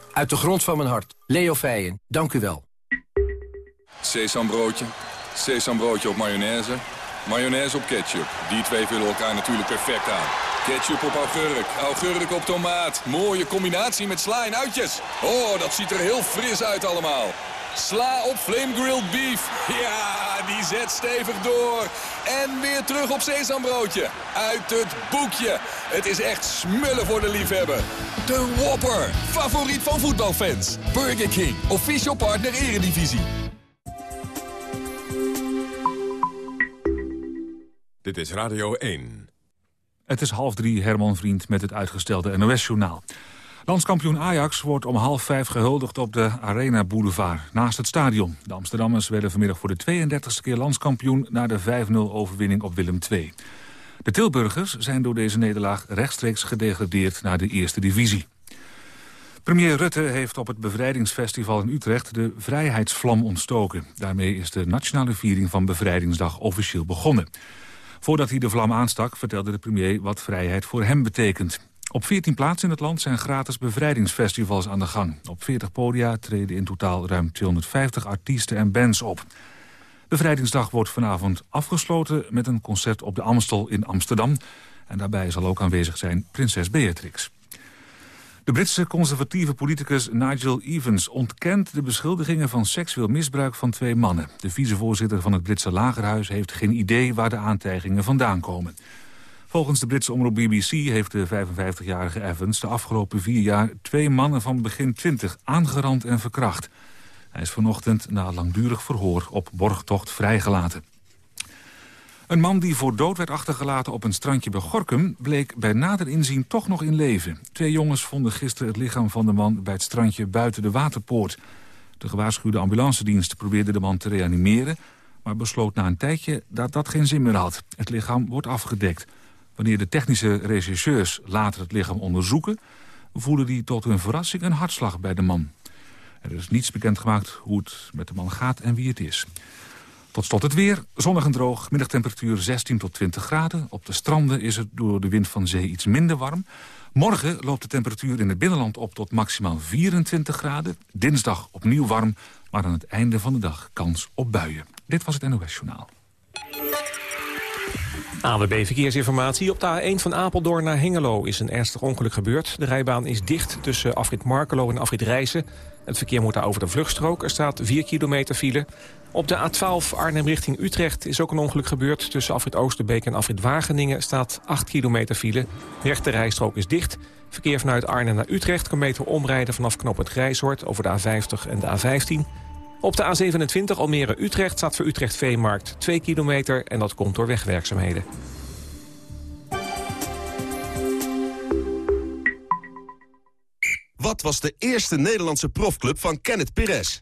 Uit de grond van mijn hart. Leo Feijen, dank u wel. Sesambroodje, sesambroodje op mayonaise, mayonaise op ketchup. Die twee vullen elkaar natuurlijk perfect aan. Ketchup op augurk, augurk op tomaat. Mooie combinatie met sla en uitjes. Oh, dat ziet er heel fris uit allemaal. Sla op flame grilled beef. Ja, die zet stevig door. En weer terug op sesambroodje. Uit het boekje. Het is echt smullen voor de liefhebber. De Whopper. Favoriet van voetbalfans. Burger King. Official partner Eredivisie. Dit is Radio 1. Het is half drie, Herman Vriend met het uitgestelde NOS-journaal. Landskampioen Ajax wordt om half vijf gehuldigd op de Arena Boulevard, naast het stadion. De Amsterdammers werden vanmiddag voor de 32e keer landskampioen... na de 5-0-overwinning op Willem II. De Tilburgers zijn door deze nederlaag rechtstreeks gedegradeerd naar de eerste divisie. Premier Rutte heeft op het bevrijdingsfestival in Utrecht de vrijheidsvlam ontstoken. Daarmee is de nationale viering van Bevrijdingsdag officieel begonnen. Voordat hij de vlam aanstak vertelde de premier wat vrijheid voor hem betekent. Op 14 plaatsen in het land zijn gratis bevrijdingsfestivals aan de gang. Op 40 podia treden in totaal ruim 250 artiesten en bands op. Bevrijdingsdag wordt vanavond afgesloten met een concert op de Amstel in Amsterdam. En daarbij zal ook aanwezig zijn prinses Beatrix. De Britse conservatieve politicus Nigel Evans ontkent de beschuldigingen van seksueel misbruik van twee mannen. De vicevoorzitter van het Britse lagerhuis heeft geen idee waar de aantijgingen vandaan komen. Volgens de Britse omroep BBC heeft de 55-jarige Evans de afgelopen vier jaar twee mannen van begin 20 aangerand en verkracht. Hij is vanochtend na langdurig verhoor op borgtocht vrijgelaten. Een man die voor dood werd achtergelaten op een strandje bij Gorkum... bleek bij nader inzien toch nog in leven. Twee jongens vonden gisteren het lichaam van de man bij het strandje buiten de waterpoort. De gewaarschuwde ambulancedienst probeerde de man te reanimeren... maar besloot na een tijdje dat dat geen zin meer had. Het lichaam wordt afgedekt. Wanneer de technische rechercheurs later het lichaam onderzoeken... voelen die tot hun verrassing een hartslag bij de man. Er is niets bekendgemaakt hoe het met de man gaat en wie het is. Tot slot het weer. Zonnig en droog. Middagtemperatuur 16 tot 20 graden. Op de stranden is het door de wind van zee iets minder warm. Morgen loopt de temperatuur in het binnenland op tot maximaal 24 graden. Dinsdag opnieuw warm, maar aan het einde van de dag kans op buien. Dit was het NOS Journaal. AWB Verkeersinformatie. Op de A1 van Apeldoorn naar Hengelo is een ernstig ongeluk gebeurd. De rijbaan is dicht tussen afrit Markelo en afrit Rijssen. Het verkeer moet daar over de vluchtstrook. Er staat 4 kilometer file. Op de A12 Arnhem richting Utrecht is ook een ongeluk gebeurd. Tussen afrit Oosterbeek en afrit Wageningen staat 8 kilometer file. De rechte rijstrook is dicht. Verkeer vanuit Arnhem naar Utrecht kan beter omrijden vanaf knop het Grijshoort over de A50 en de A15. Op de A27 Almere-Utrecht staat voor Utrecht Veemarkt 2 kilometer en dat komt door wegwerkzaamheden. Wat was de eerste Nederlandse profclub van Kenneth Perez?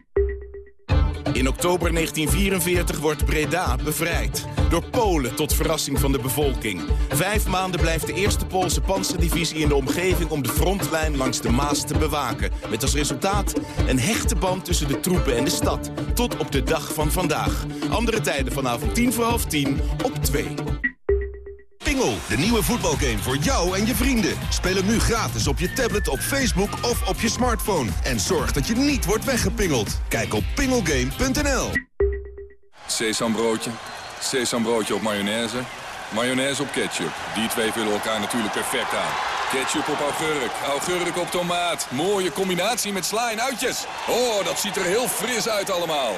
In oktober 1944 wordt Breda bevrijd. Door Polen tot verrassing van de bevolking. Vijf maanden blijft de eerste Poolse panzerdivisie in de omgeving... om de frontlijn langs de Maas te bewaken. Met als resultaat een hechte band tussen de troepen en de stad. Tot op de dag van vandaag. Andere tijden vanavond tien voor half tien op 2. Pingel, de nieuwe voetbalgame voor jou en je vrienden. Speel hem nu gratis op je tablet, op Facebook of op je smartphone. En zorg dat je niet wordt weggepingeld. Kijk op pingelgame.nl. Sesambroodje, sesambroodje op mayonaise, mayonaise op ketchup. Die twee vullen elkaar natuurlijk perfect aan. Ketchup op augurk, augurk op tomaat. Mooie combinatie met sla uitjes. Oh, dat ziet er heel fris uit allemaal.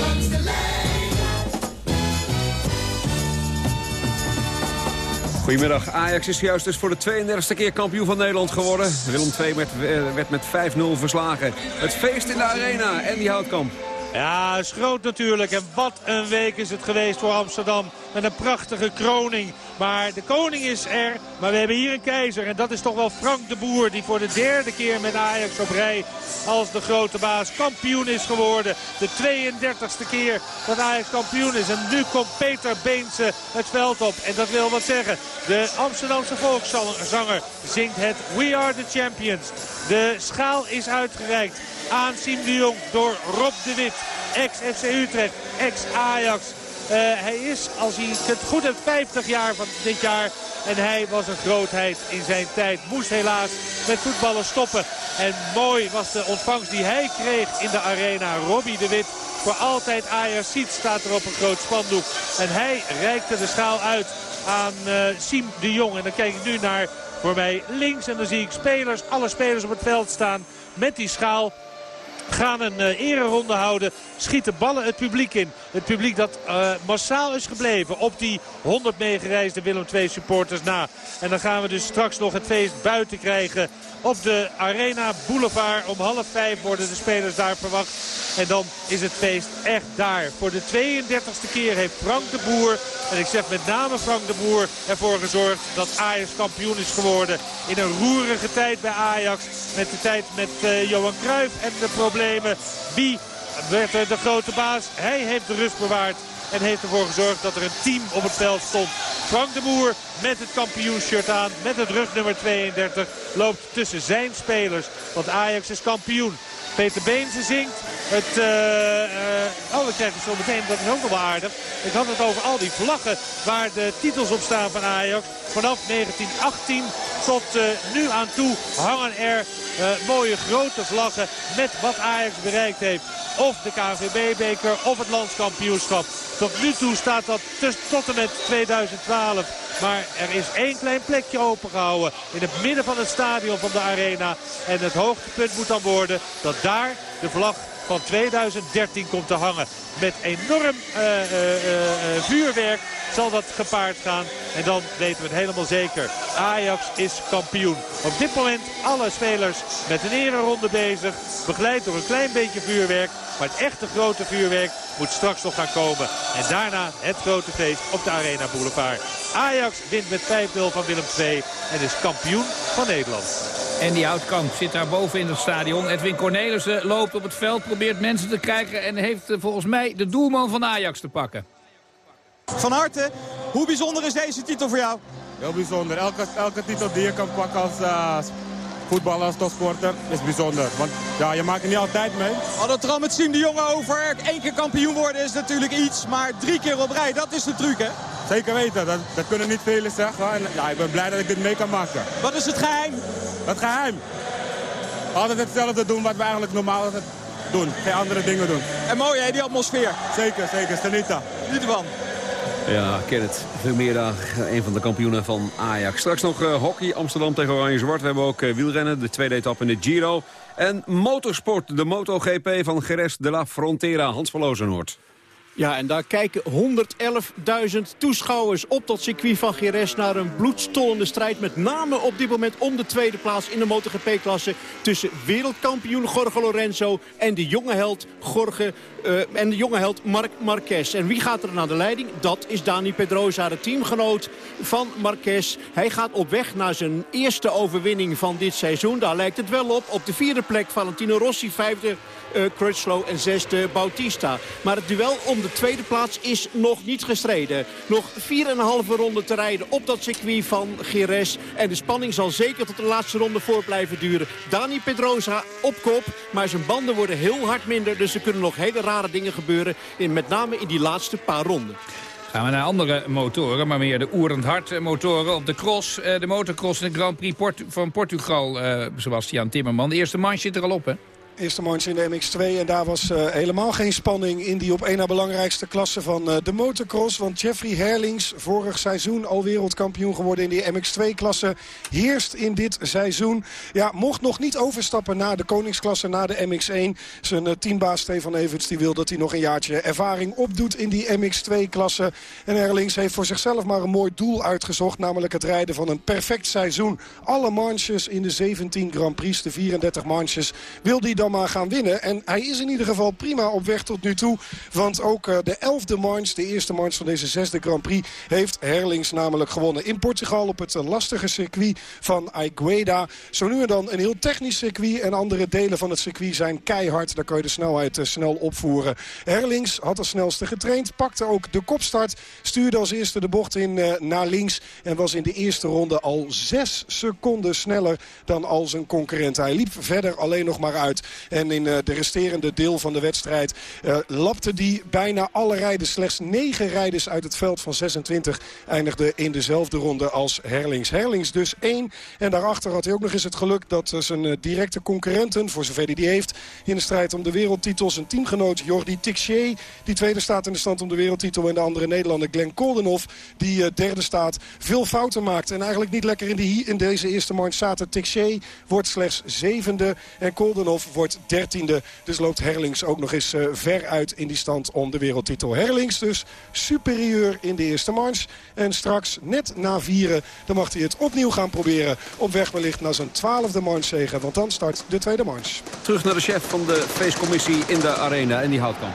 Goedemiddag. Ajax is juist dus voor de 32e keer kampioen van Nederland geworden. Willem II werd, werd met 5-0 verslagen. Het feest in de arena en die houtkamp. Ja, is groot natuurlijk. En wat een week is het geweest voor Amsterdam. Met een prachtige kroning. Maar de koning is er. Maar we hebben hier een keizer. En dat is toch wel Frank de Boer. Die voor de derde keer met Ajax op rij als de grote baas kampioen is geworden. De 32e keer dat Ajax kampioen is. En nu komt Peter Beense het veld op. En dat wil wat zeggen. De Amsterdamse volkszanger zingt het We Are The Champions. De schaal is uitgereikt aan Siem de Jong door Rob de Wit. Ex-FC Utrecht, ex-Ajax. Uh, hij is, als hij het goed heeft, 50 jaar van dit jaar. En hij was een grootheid in zijn tijd. Moest helaas met voetballen stoppen. En mooi was de ontvangst die hij kreeg in de arena. Robbie de Wit. Voor altijd Ajax ziet staat er op een groot spandoek. En hij reikte de schaal uit aan uh, Siem de Jong. En dan kijk ik nu naar voor mij links. En dan zie ik spelers, alle spelers op het veld staan met die schaal gaan een uh, ereronde houden. Schieten ballen het publiek in. Het publiek dat uh, massaal is gebleven op die 100 meegereisde Willem II supporters na. En dan gaan we dus straks nog het feest buiten krijgen op de Arena Boulevard. Om half vijf worden de spelers daar verwacht. En dan is het feest echt daar. Voor de 32e keer heeft Frank de Boer, en ik zeg met name Frank de Boer, ervoor gezorgd dat Ajax kampioen is geworden. In een roerige tijd bij Ajax. Met de tijd met uh, Johan Cruijff en de problemen. Wie werd de grote baas? Hij heeft de rust bewaard. En heeft ervoor gezorgd dat er een team op het veld stond. Frank de Boer met het kampioenshirt aan. Met het rugnummer 32 loopt tussen zijn spelers. Want Ajax is kampioen. Peter Beense zingt. Het, uh, uh, oh, we krijgen zo meteen, dat is ook nog wel aardig. Ik had het over al die vlaggen waar de titels op staan van Ajax. Vanaf 1918 tot uh, nu aan toe hangen er mooie grote vlaggen met wat Ajax bereikt heeft. Of de KNVB-beker of het landskampioenschap. Tot nu toe staat dat tot en met 2012. Maar er is één klein plekje opengehouden in het midden van het stadion van de arena. En het hoogtepunt moet dan worden dat daar de vlag van 2013 komt te hangen. Met enorm uh, uh, uh, vuurwerk zal dat gepaard gaan. En dan weten we het helemaal zeker. Ajax is kampioen. Op dit moment alle spelers met een ereronde bezig. Begeleid door een klein beetje vuurwerk. Maar het echte grote vuurwerk moet straks nog gaan komen. En daarna het grote feest op de Arena Boulevard. Ajax wint met 5-0 van Willem II en is kampioen van Nederland. En die Houtkamp zit daar boven in het stadion. Edwin Cornelissen loopt op het veld, probeert mensen te krijgen... en heeft volgens mij de doelman van Ajax te pakken. Van harte, hoe bijzonder is deze titel voor jou? Heel bijzonder. Elke, elke titel die je kan pakken als uh, voetballer, als topsporter, is bijzonder. Want ja, je maakt er niet altijd mee. Had het er al met Siem de Jonge over. Eén keer kampioen worden is natuurlijk iets, maar drie keer op rij, dat is de truc, hè? Zeker weten, dat, dat kunnen niet velen zeggen. En, ja, ik ben blij dat ik dit mee kan maken. Wat is het geheim? Het geheim? Altijd hetzelfde doen wat we eigenlijk normaal doen. Geen andere dingen doen. En mooi hè, die atmosfeer? Zeker, zeker. Stanita. Niet ervan. Ja, Kenneth Vermeerdag, een van de kampioenen van Ajax. Straks nog uh, hockey, Amsterdam tegen Oranje-Zwart. We hebben ook uh, wielrennen, de tweede etappe in de Giro. En motorsport, de MotoGP van Jerez de la Frontera, Hans van Lozenoord. Ja, en daar kijken 111.000 toeschouwers op dat circuit van Jerez... naar een bloedstollende strijd. Met name op dit moment om de tweede plaats in de MotoGP-klasse... tussen wereldkampioen Jorge Lorenzo en de jonge held, Jorge, uh, en de jonge held Marc Marquez. En wie gaat er naar de leiding? Dat is Dani Pedrosa, de teamgenoot van Marquez. Hij gaat op weg naar zijn eerste overwinning van dit seizoen. Daar lijkt het wel op. Op de vierde plek Valentino Rossi, vijfde uh, Crutchlow en zesde Bautista. Maar het duel om de tweede plaats is nog niet gestreden. Nog 4,5 ronde te rijden op dat circuit van Gires. En de spanning zal zeker tot de laatste ronde voor blijven duren. Dani Pedrosa op kop, maar zijn banden worden heel hard minder. Dus er kunnen nog hele dingen gebeuren. In, met name in die laatste paar ronden. Gaan we naar andere motoren, maar meer de oerend hart motoren op de cross. De motocross in de Grand Prix van Portugal, uh, Sebastian Timmerman. De eerste man zit er al op, hè? Eerste manche in de MX2 en daar was uh, helemaal geen spanning in die op één na belangrijkste klasse van uh, de motocross. Want Jeffrey Herlings, vorig seizoen al wereldkampioen geworden in die MX2-klasse, heerst in dit seizoen. Ja, mocht nog niet overstappen naar de koningsklasse, naar de MX1. Zijn uh, teambaas Stefan Everts die wil dat hij nog een jaartje ervaring opdoet in die MX2-klasse. En Herlings heeft voor zichzelf maar een mooi doel uitgezocht, namelijk het rijden van een perfect seizoen. Alle manches in de 17 Grand Prix, de 34 manches, wil hij dan maar gaan winnen. En hij is in ieder geval prima op weg tot nu toe. Want ook uh, de elfde manche, de eerste manche van deze zesde Grand Prix... heeft Herlings namelijk gewonnen. In Portugal op het lastige circuit van Aigueda. Zo nu en dan een heel technisch circuit. En andere delen van het circuit zijn keihard. Daar kan je de snelheid uh, snel opvoeren. Herlings had als snelste getraind. Pakte ook de kopstart. Stuurde als eerste de bocht in naar links. En was in de eerste ronde al zes seconden sneller dan al zijn concurrent. Hij liep verder alleen nog maar uit. En in uh, de resterende deel van de wedstrijd uh, lapte die bijna alle rijders. Slechts negen rijders uit het veld van 26 eindigden in dezelfde ronde als Herlings. Herlings dus één. En daarachter had hij ook nog eens het geluk dat uh, zijn directe concurrenten, voor zover hij die heeft, in de strijd om de wereldtitel, zijn teamgenoot Jordi Tixier, die tweede staat in de stand om de wereldtitel. En de andere Nederlander Glenn Koldenhoff, die derde staat, veel fouten maakt. En eigenlijk niet lekker in deze eerste march zaten. Tixier wordt slechts zevende en Koldenhoff wordt dertiende. Dus loopt Herlings ook nog eens uh, ver uit in die stand om de wereldtitel. Herlings dus superieur in de eerste manche. En straks net na vieren dan mag hij het opnieuw gaan proberen. Op weg wellicht naar zijn twaalfde manchezege. Want dan start de tweede manche. Terug naar de chef van de feestcommissie in de arena. En die houdt kan.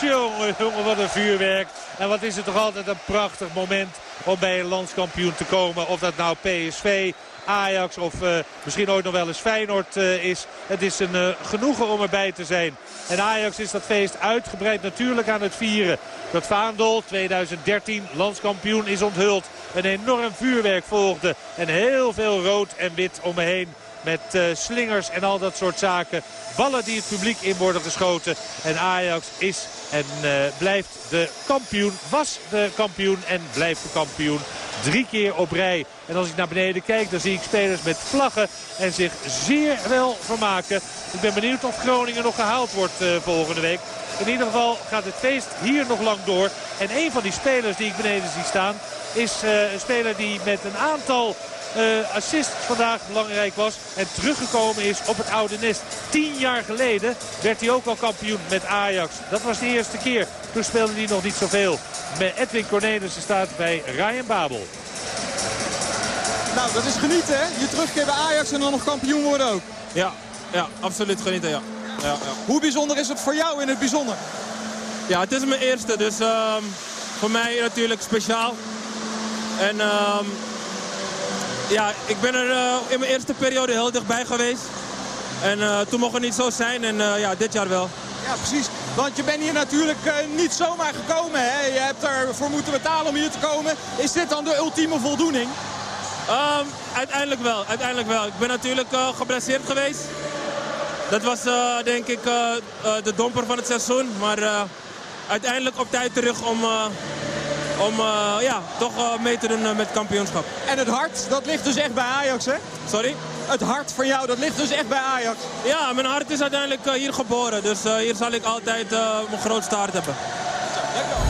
Jongen, jongen, wat een vuurwerk. En wat is het toch altijd een prachtig moment om bij een landskampioen te komen. Of dat nou PSV, Ajax of uh, misschien ooit nog wel eens Feyenoord uh, is. Het is een uh, genoegen om erbij te zijn. En Ajax is dat feest uitgebreid natuurlijk aan het vieren. Dat Vaandel 2013 landskampioen is onthuld. Een enorm vuurwerk volgde. En heel veel rood en wit om me heen. Met uh, slingers en al dat soort zaken. Ballen die het publiek in worden geschoten. En Ajax is en uh, blijft de kampioen. Was de kampioen en blijft de kampioen. Drie keer op rij. En als ik naar beneden kijk, dan zie ik spelers met vlaggen en zich zeer wel vermaken. Ik ben benieuwd of Groningen nog gehaald wordt uh, volgende week. In ieder geval gaat het feest hier nog lang door. En een van die spelers die ik beneden zie staan is een speler die met een aantal uh, assists vandaag belangrijk was. En teruggekomen is op het oude nest. Tien jaar geleden werd hij ook al kampioen met Ajax. Dat was de eerste keer. Toen speelde hij nog niet zoveel. Met Edwin Cornelissen staat bij Ryan Babel. Nou, dat is genieten hè? Je terugkeer bij Ajax en dan nog kampioen worden ook. Ja, ja absoluut genieten ja. Ja, ja. Hoe bijzonder is het voor jou in het bijzonder? Ja, het is mijn eerste, dus um, voor mij natuurlijk speciaal. En um, ja, ik ben er uh, in mijn eerste periode heel dichtbij geweest. En uh, toen mocht het niet zo zijn en uh, ja, dit jaar wel. Ja, precies. Want je bent hier natuurlijk niet zomaar gekomen. Hè? Je hebt ervoor moeten betalen om hier te komen. Is dit dan de ultieme voldoening? Um, uiteindelijk wel, uiteindelijk wel. Ik ben natuurlijk geblesseerd geweest. Dat was denk ik de domper van het seizoen. Maar uiteindelijk op tijd terug om om uh, ja, toch uh, mee te doen uh, met kampioenschap. En het hart, dat ligt dus echt bij Ajax, hè? Sorry? Het hart van jou, dat ligt dus echt bij Ajax. Ja, mijn hart is uiteindelijk hier geboren. Dus hier zal ik altijd mijn grootste hart hebben. the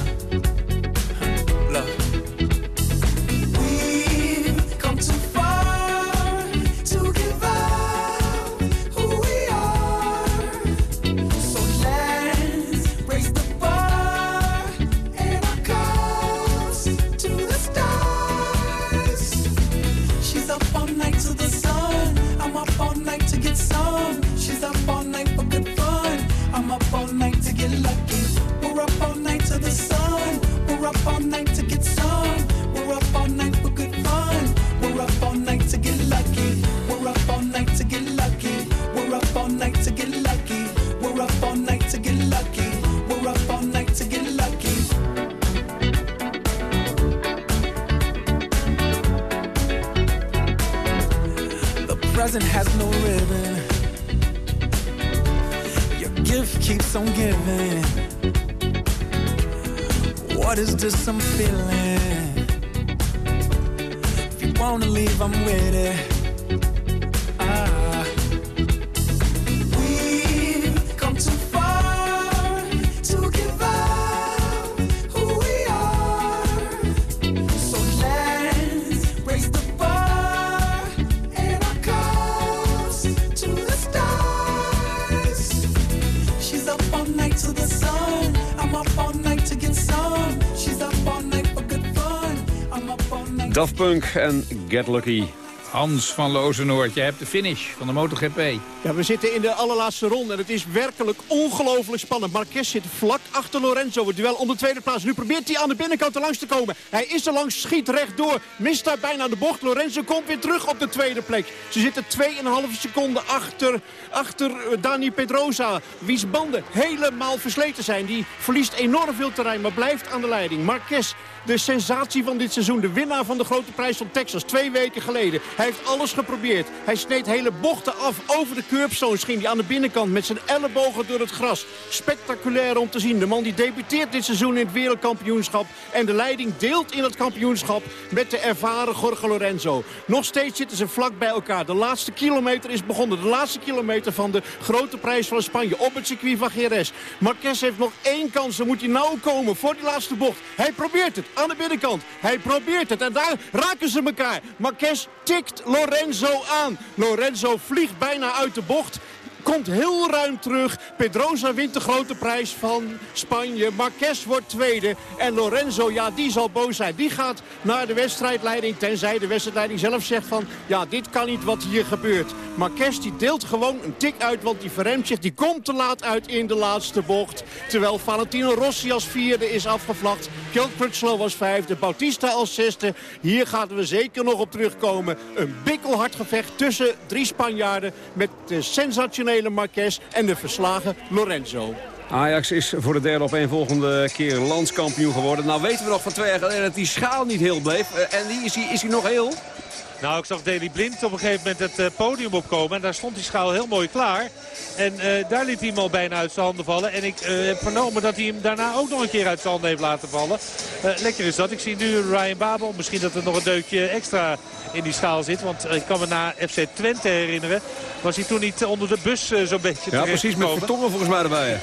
This I'm feeling? If you wanna leave, I'm with it. Ah. We've come too far to give up who we are. So let's raise the bar and our cups to the stars. She's up all night to the Daft Punk en Get Lucky. Hans van Lozenoord, je hebt de finish van de MotoGP. Ja, we zitten in de allerlaatste ronde en het is werkelijk ongelooflijk spannend. Marquez zit vlak achter Lorenzo. Het duel om de tweede plaats. Nu probeert hij aan de binnenkant er langs te komen. Hij is er langs, schiet rechtdoor. Mist daar bijna de bocht. Lorenzo komt weer terug op de tweede plek. Ze zitten 2,5 seconden achter, achter eh, Dani Pedrosa. Wiens banden helemaal versleten zijn. Die verliest enorm veel terrein, maar blijft aan de leiding. Marquez, de sensatie van dit seizoen. De winnaar van de grote prijs van Texas. Twee weken geleden. Hij heeft alles geprobeerd. Hij sneed hele bochten af over de curbstone. Ging hij aan de binnenkant met zijn ellebogen door het gras. Spectaculair om te zien. De man die debuteert dit seizoen in het wereldkampioenschap. En de leiding deelt in het kampioenschap met de ervaren Jorge Lorenzo. Nog steeds zitten ze vlak bij elkaar. De laatste kilometer is begonnen. De laatste kilometer van de grote prijs van Spanje op het circuit van Jerez. Marquez heeft nog één kans. Dan moet hij nou komen voor die laatste bocht. Hij probeert het aan de binnenkant. Hij probeert het en daar raken ze elkaar. Marquez tikt Lorenzo aan. Lorenzo vliegt bijna uit de bocht. Komt heel ruim terug. Pedrosa wint de grote prijs van Spanje. Marquez wordt tweede. En Lorenzo, ja, die zal boos zijn. Die gaat naar de wedstrijdleiding. Tenzij de wedstrijdleiding zelf zegt van... ja, dit kan niet wat hier gebeurt. Marquez die deelt gewoon een tik uit, want die verremt zich. Die komt te laat uit in de laatste bocht. Terwijl Valentino Rossi als vierde is afgevlakt. Kjell Crutchlow was vijfde. Bautista als zesde. Hier gaan we zeker nog op terugkomen. Een bikkelhard gevecht tussen drie Spanjaarden... met de sensationele Marquez en de verslagen Lorenzo. Ajax is voor de derde op een volgende keer landskampioen geworden. Nou weten we nog van twee jaar geleden dat die schaal niet heel bleef. Eh, en die, is, hij, is hij nog heel? Nou, ik zag Daley Blind op een gegeven moment het eh, podium opkomen. En daar stond die schaal heel mooi klaar. En eh, daar liet hij hem al bijna uit zijn handen vallen. En ik eh, heb vernomen dat hij hem daarna ook nog een keer uit zijn handen heeft laten vallen. Eh, lekker is dat. Ik zie nu Ryan Babel. Misschien dat er nog een deukje extra in die schaal zit. Want ik kan me na FC Twente herinneren. Was hij toen niet onder de bus zo'n beetje Ja, precies. Met Vertongen volgens mij erbij.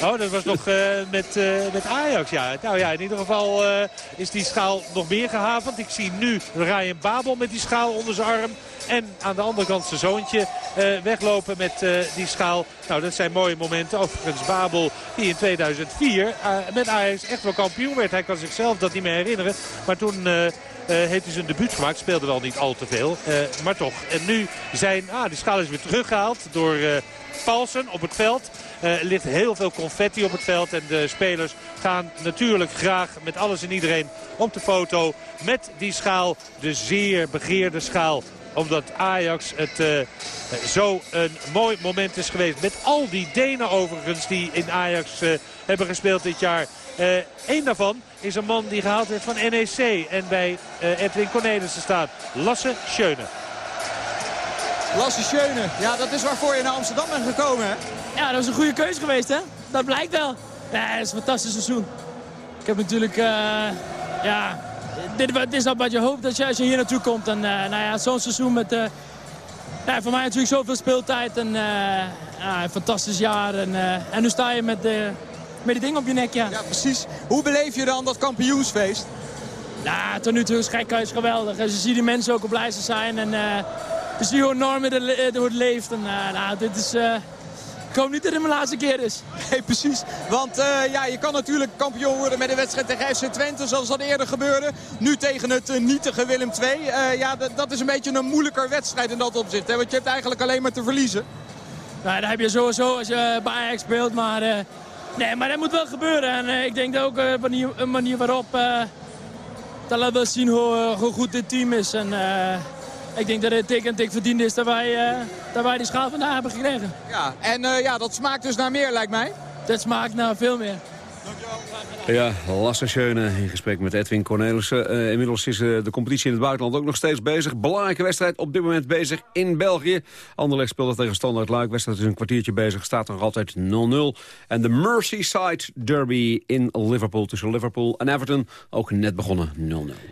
Oh, dat was nog uh, met, uh, met Ajax, ja. Nou ja, in ieder geval uh, is die schaal nog meer gehavend. Ik zie nu Ryan Babel met die schaal onder zijn arm. En aan de andere kant zijn zoontje weglopen met die schaal. Nou, dat zijn mooie momenten. Overigens Babel die in 2004 met Ajax echt wel kampioen werd. Hij kan zichzelf dat niet meer herinneren. Maar toen... Heeft hij zijn debuut gemaakt. Speelde wel niet al te veel. Maar toch. En nu zijn... Ah, die schaal is weer teruggehaald door uh, op het veld. Er ligt heel veel confetti op het veld. En de spelers gaan natuurlijk graag met alles en iedereen op de foto. Met die schaal. De zeer begeerde schaal omdat Ajax het uh, zo een mooi moment is geweest. Met al die Denen overigens die in Ajax uh, hebben gespeeld dit jaar. Eén daarvan is een man die gehaald werd van NEC. En bij Edwin Cornelissen staat. Lasse Schöne. Lasse Schöne. Ja, dat is waarvoor je naar Amsterdam bent gekomen, hè? Ja, dat was een goede keuze geweest, hè? Dat blijkt wel. Ja, het is een fantastisch seizoen. Ik heb natuurlijk... ja, dit, dit, is wat je hoopt als je, als je hier naartoe komt. En uh, nou ja, zo'n seizoen met... Uh, ja, voor mij natuurlijk zoveel speeltijd. En uh, ja, een fantastisch jaar. En, en nu sta je met, met die ding op je nek, ja. Ja, precies. Hoe beleef je dan dat kampioensfeest? Ja, tot nu toe is gek, is geweldig. Je ziet die mensen ook op blij zijn. En je ziet hoe enorm het, het leeft. En nou, dit is... Ik hoop niet dat het mijn laatste keer is. Nee, precies. Want uh, ja, je kan natuurlijk kampioen worden met een wedstrijd tegen FC Twente, zoals dat eerder gebeurde. Nu tegen het uh, nietige Willem II. Uh, ja, dat is een beetje een moeilijker wedstrijd in dat opzicht. Hè? Want je hebt eigenlijk alleen maar te verliezen. Nou, dat heb je sowieso als je bij Ajax speelt. Maar, nee, maar dat moet wel gebeuren. En ik denk dat ook een manier, een manier waarop... dat laat wel zien hoe, hoe, goed dit team is. En, ik denk dat het dik en dik verdiend is dat wij, uh, dat wij die schaal vandaag hebben gekregen. Ja, en uh, ja, dat smaakt dus naar meer lijkt mij. Dat smaakt naar veel meer. Ja, Lasse Schöne in gesprek met Edwin Cornelissen. Eh, inmiddels is eh, de competitie in het buitenland ook nog steeds bezig. Belangrijke wedstrijd op dit moment bezig in België. Anderlecht speelt tegen Standard Luik. Wedstrijd is een kwartiertje bezig, staat nog altijd 0-0. En de Merseyside Derby in Liverpool tussen Liverpool en Everton. Ook net begonnen 0-0.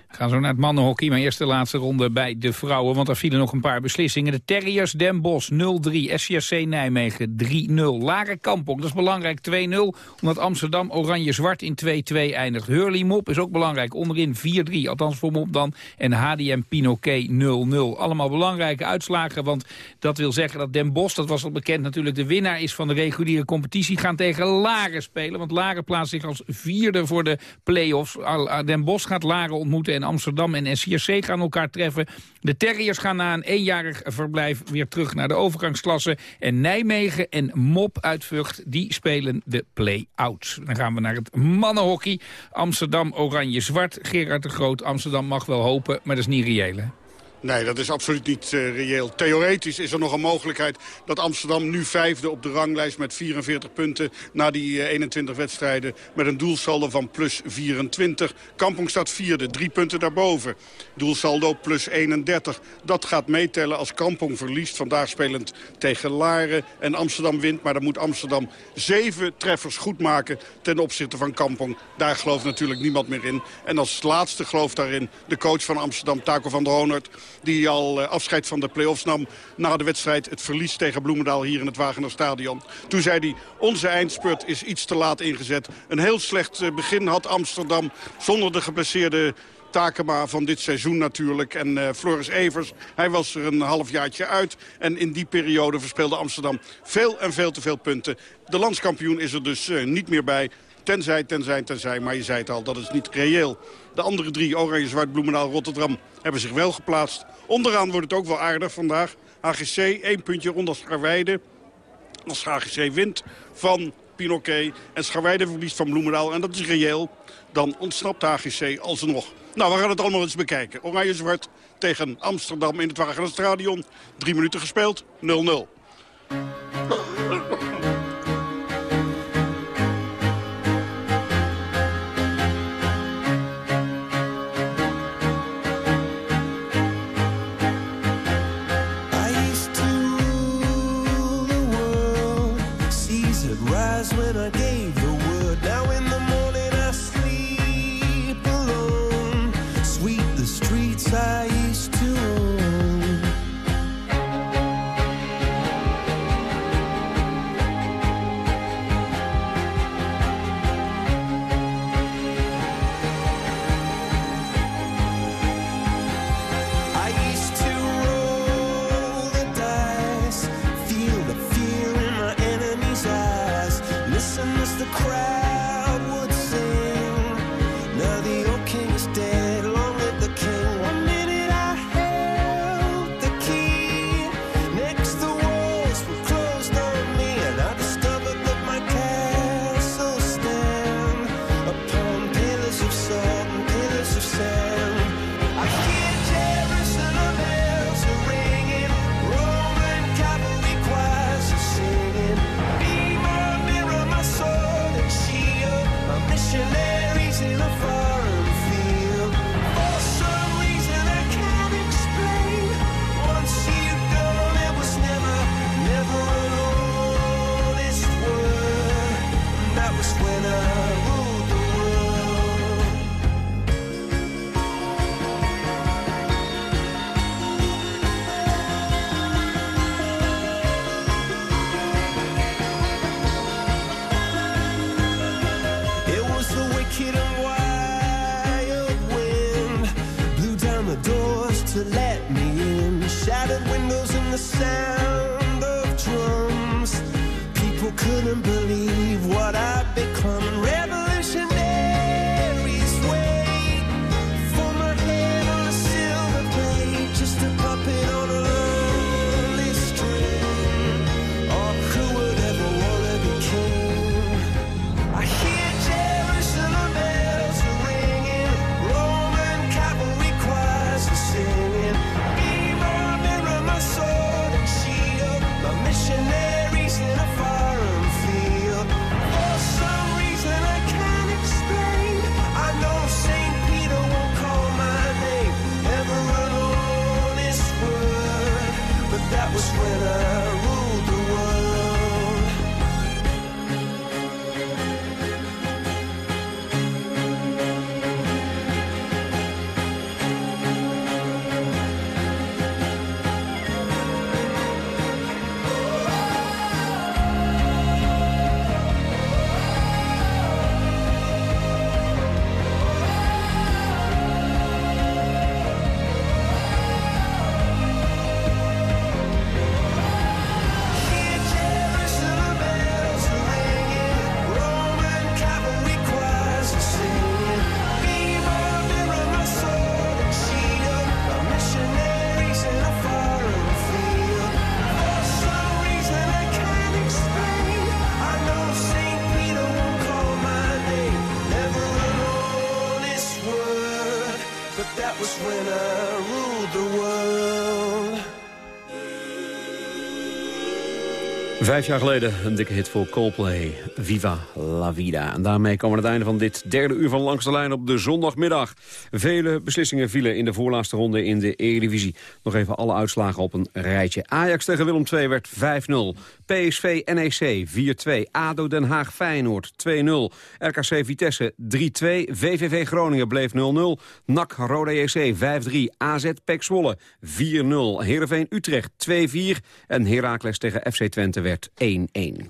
We gaan zo naar het mannenhockey, maar eerst de laatste ronde bij de vrouwen. Want er vielen nog een paar beslissingen. De Terriers Den Bosch 0-3, SCRC Nijmegen 3-0. Lare Kampong, dat is belangrijk 2-0. Omdat Amsterdam oranje-zwart in 2-2 eindigt. Hurley Mop is ook belangrijk, onderin 4-3. Althans voor Mop dan. En HDM Pinoquet 0-0. Allemaal belangrijke uitslagen, want dat wil zeggen dat Den Bosch, dat was al bekend natuurlijk, de winnaar is van de reguliere competitie, gaan tegen Laren spelen. Want Laren plaatst zich als vierde voor de play-offs. Al- Den Bosch gaat Laren ontmoeten en Amsterdam en SCRC gaan elkaar treffen. De Terriers gaan na een eenjarig verblijf weer terug naar de overgangsklasse. En Nijmegen en Mop uit Vught, die spelen de play-out. Dan gaan we naar het mannenhockey. Amsterdam oranje-zwart. Gerard de Groot, Amsterdam mag wel hopen, maar dat is niet reëel? Nee, dat is absoluut niet eh, reëel. Theoretisch is er nog een mogelijkheid dat Amsterdam nu vijfde op de ranglijst met 44 punten na die eh, 21 wedstrijden met een doelsaldo van plus 24. Kampong staat vierde, drie punten daarboven. Doelsaldo plus 31. Dat gaat meetellen als Kampong verliest. Vandaag spelend tegen Laren en Amsterdam wint. Maar dan moet Amsterdam zeven treffers goed maken ten opzichte van Kampong. Daar gelooft natuurlijk niemand meer in. En als laatste gelooft daarin de coach van Amsterdam, Taco van der Honert die al eh, afscheid van de play-offs nam na de wedstrijd. Het verlies tegen Bloemendaal hier in het Wagener Stadion. Toen zei hij, onze eindspurt is iets te laat ingezet. Een heel slecht eh, begin had Amsterdam zonder de geblesseerde Takema van dit seizoen natuurlijk. En eh, Floris Evers, hij was er een halfjaartje uit. En in die periode verspeelde Amsterdam veel en veel te veel punten. De landskampioen is er dus niet meer bij. Tenzij, tenzij, tenzij, maar je zei het al, dat is niet reëel. De andere drie, Oranje, Zwart, Bloemendaal, Rotterdam, hebben zich wel geplaatst. Onderaan wordt het ook wel aardig vandaag. HGC, één puntje rond als Scharweide. Als HGC wint van Pinoquet en Scharweide verliest van Bloemendaal... en dat is reëel, dan ontsnapt HGC alsnog. Nou, we gaan het allemaal eens bekijken. Oranje-Zwart tegen Amsterdam in het Wagenerstadion. Drie minuten gespeeld, 0-0. Rise when I gave Vijf jaar geleden een dikke hit voor Coldplay, Viva la Vida. En daarmee komen we aan het einde van dit derde uur van Langs de Lijn op de zondagmiddag. Vele beslissingen vielen in de voorlaatste ronde in de Eredivisie. Nog even alle uitslagen op een rijtje. Ajax tegen Willem II werd 5-0. PSV NEC 4-2. ADO Den Haag Feyenoord 2-0. RKC Vitesse 3-2. VVV Groningen bleef 0-0. NAC Roda JC 5-3. AZ Pek Zwolle 4-0. Heerenveen Utrecht 2-4. En Heracles tegen FC Twente werd 1-1.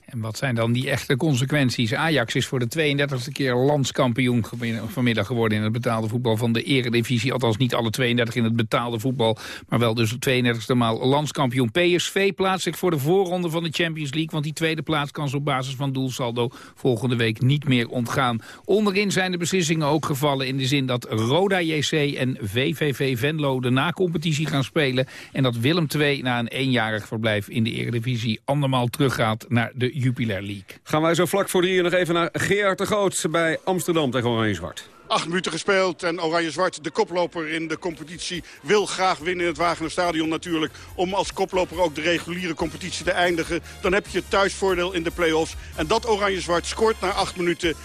En wat zijn dan die echte consequenties? Ajax is voor de 32e keer landskampioen vanmiddag geworden... in het betaalde voetbal van de eredivisie. Althans niet alle 32 in het betaalde voetbal... maar wel dus de 32e maal landskampioen. PSV plaatst zich voor de voorronde van de Champions League... want die tweede plaats kan ze op basis van doelsaldo volgende week niet meer ontgaan. Onderin zijn de beslissingen ook gevallen in de zin dat Roda JC en VVV Venlo de na-competitie gaan spelen... en dat Willem II na een eenjarig verblijf in de eredivisie andermaal teruggaat naar de Jupiler League. Gaan wij zo vlak voor drieën nog even naar Gerard de Groot bij Amsterdam tegen Oranje-Zwart. Acht minuten gespeeld en Oranje-Zwart, de koploper in de competitie... wil graag winnen in het Wagener Stadion natuurlijk... om als koploper ook de reguliere competitie te eindigen. Dan heb je thuisvoordeel in de play-offs. En dat Oranje-Zwart scoort na acht minuten 1-0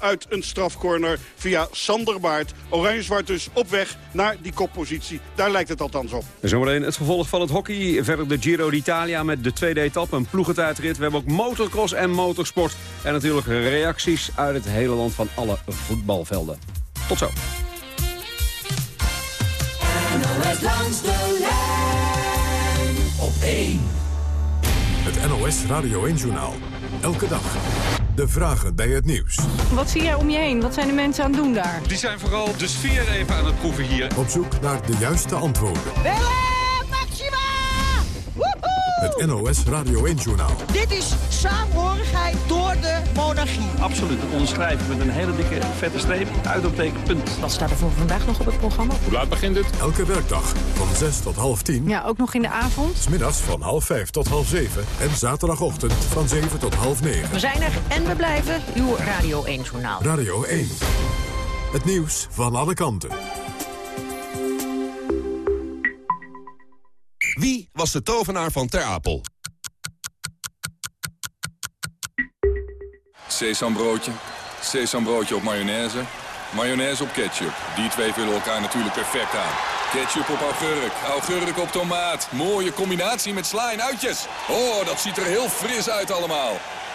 uit een strafcorner via Sander Baart. Oranje-Zwart dus op weg naar die koppositie. Daar lijkt het althans op. Zometeen het vervolg van het hockey. Verder de Giro d'Italia met de tweede etappe, een ploegentijdrit. We hebben ook motocross en motorsport. En natuurlijk reacties uit het hele land van alle voetbalvelden. Tot zo. NOS langs de lijn op 1. Het NOS Radio 1-journaal. Elke dag. De vragen bij het nieuws. Wat zie jij om je heen? Wat zijn de mensen aan het doen daar? Die zijn vooral de sfeer even aan het proeven hier. Op zoek naar de juiste antwoorden. Het NOS Radio 1-journaal. Dit is saamhorigheid door de monarchie. Absoluut, dat onderschrijven met een hele dikke vette streep. Uitopteken, punt. Wat staat er voor vandaag nog op het programma? Hoe laat begint het? Elke werkdag van 6 tot half 10. Ja, ook nog in de avond. Smiddags van half 5 tot half 7. En zaterdagochtend van 7 tot half 9. We zijn er en we blijven. Uw Radio 1-journaal. Radio 1. Het nieuws van alle kanten. Wie was de tovenaar van Ter Apel? Sesambroodje, sesambroodje op mayonaise, mayonaise op ketchup. Die twee vullen elkaar natuurlijk perfect aan. Ketchup op augurk, augurk op tomaat. Mooie combinatie met sla en uitjes. Oh, dat ziet er heel fris uit allemaal.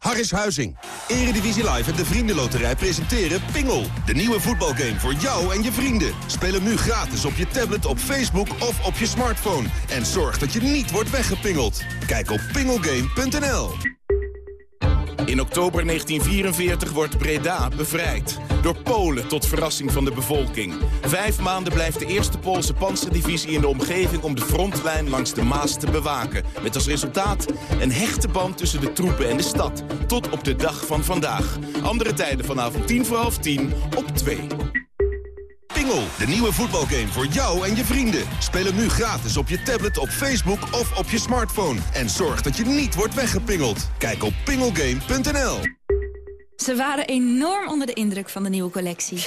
Harris Huizing. Eredivisie Live en de Vriendenloterij presenteren Pingel. De nieuwe voetbalgame voor jou en je vrienden. Speel hem nu gratis op je tablet, op Facebook of op je smartphone. En zorg dat je niet wordt weggepingeld. Kijk op pingelgame.nl. In oktober 1944 wordt Breda bevrijd. Door Polen tot verrassing van de bevolking. Vijf maanden blijft de eerste Poolse panzerdivisie in de omgeving... om de frontlijn langs de Maas te bewaken. Met als resultaat een hechte band tussen de troepen en de stad. Tot op de dag van vandaag. Andere tijden vanavond 10 voor half 10 op 2. Pingel, de nieuwe voetbalgame voor jou en je vrienden. Speel hem nu gratis op je tablet, op Facebook of op je smartphone. En zorg dat je niet wordt weggepingeld. Kijk op pingelgame.nl. Ze waren enorm onder de indruk van de nieuwe collectie.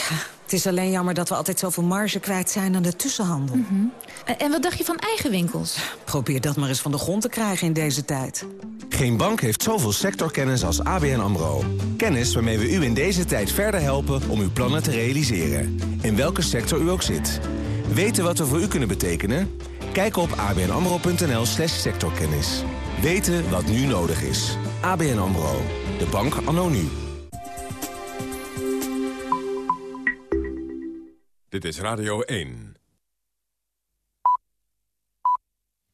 Het is alleen jammer dat we altijd zoveel marge kwijt zijn aan de tussenhandel. En- En wat dacht je van eigen winkels? Probeer dat maar eens van de grond te krijgen in deze tijd. Geen bank heeft zoveel sectorkennis als ABN AMRO. Kennis waarmee we u in deze tijd verder helpen om uw plannen te realiseren. In welke sector u ook zit. Weten wat we voor u kunnen betekenen? Kijk op abnamro.nl slash sectorkennis. Weten wat nu nodig is. ABN AMRO. De bank anno nu. Dit is Radio 1.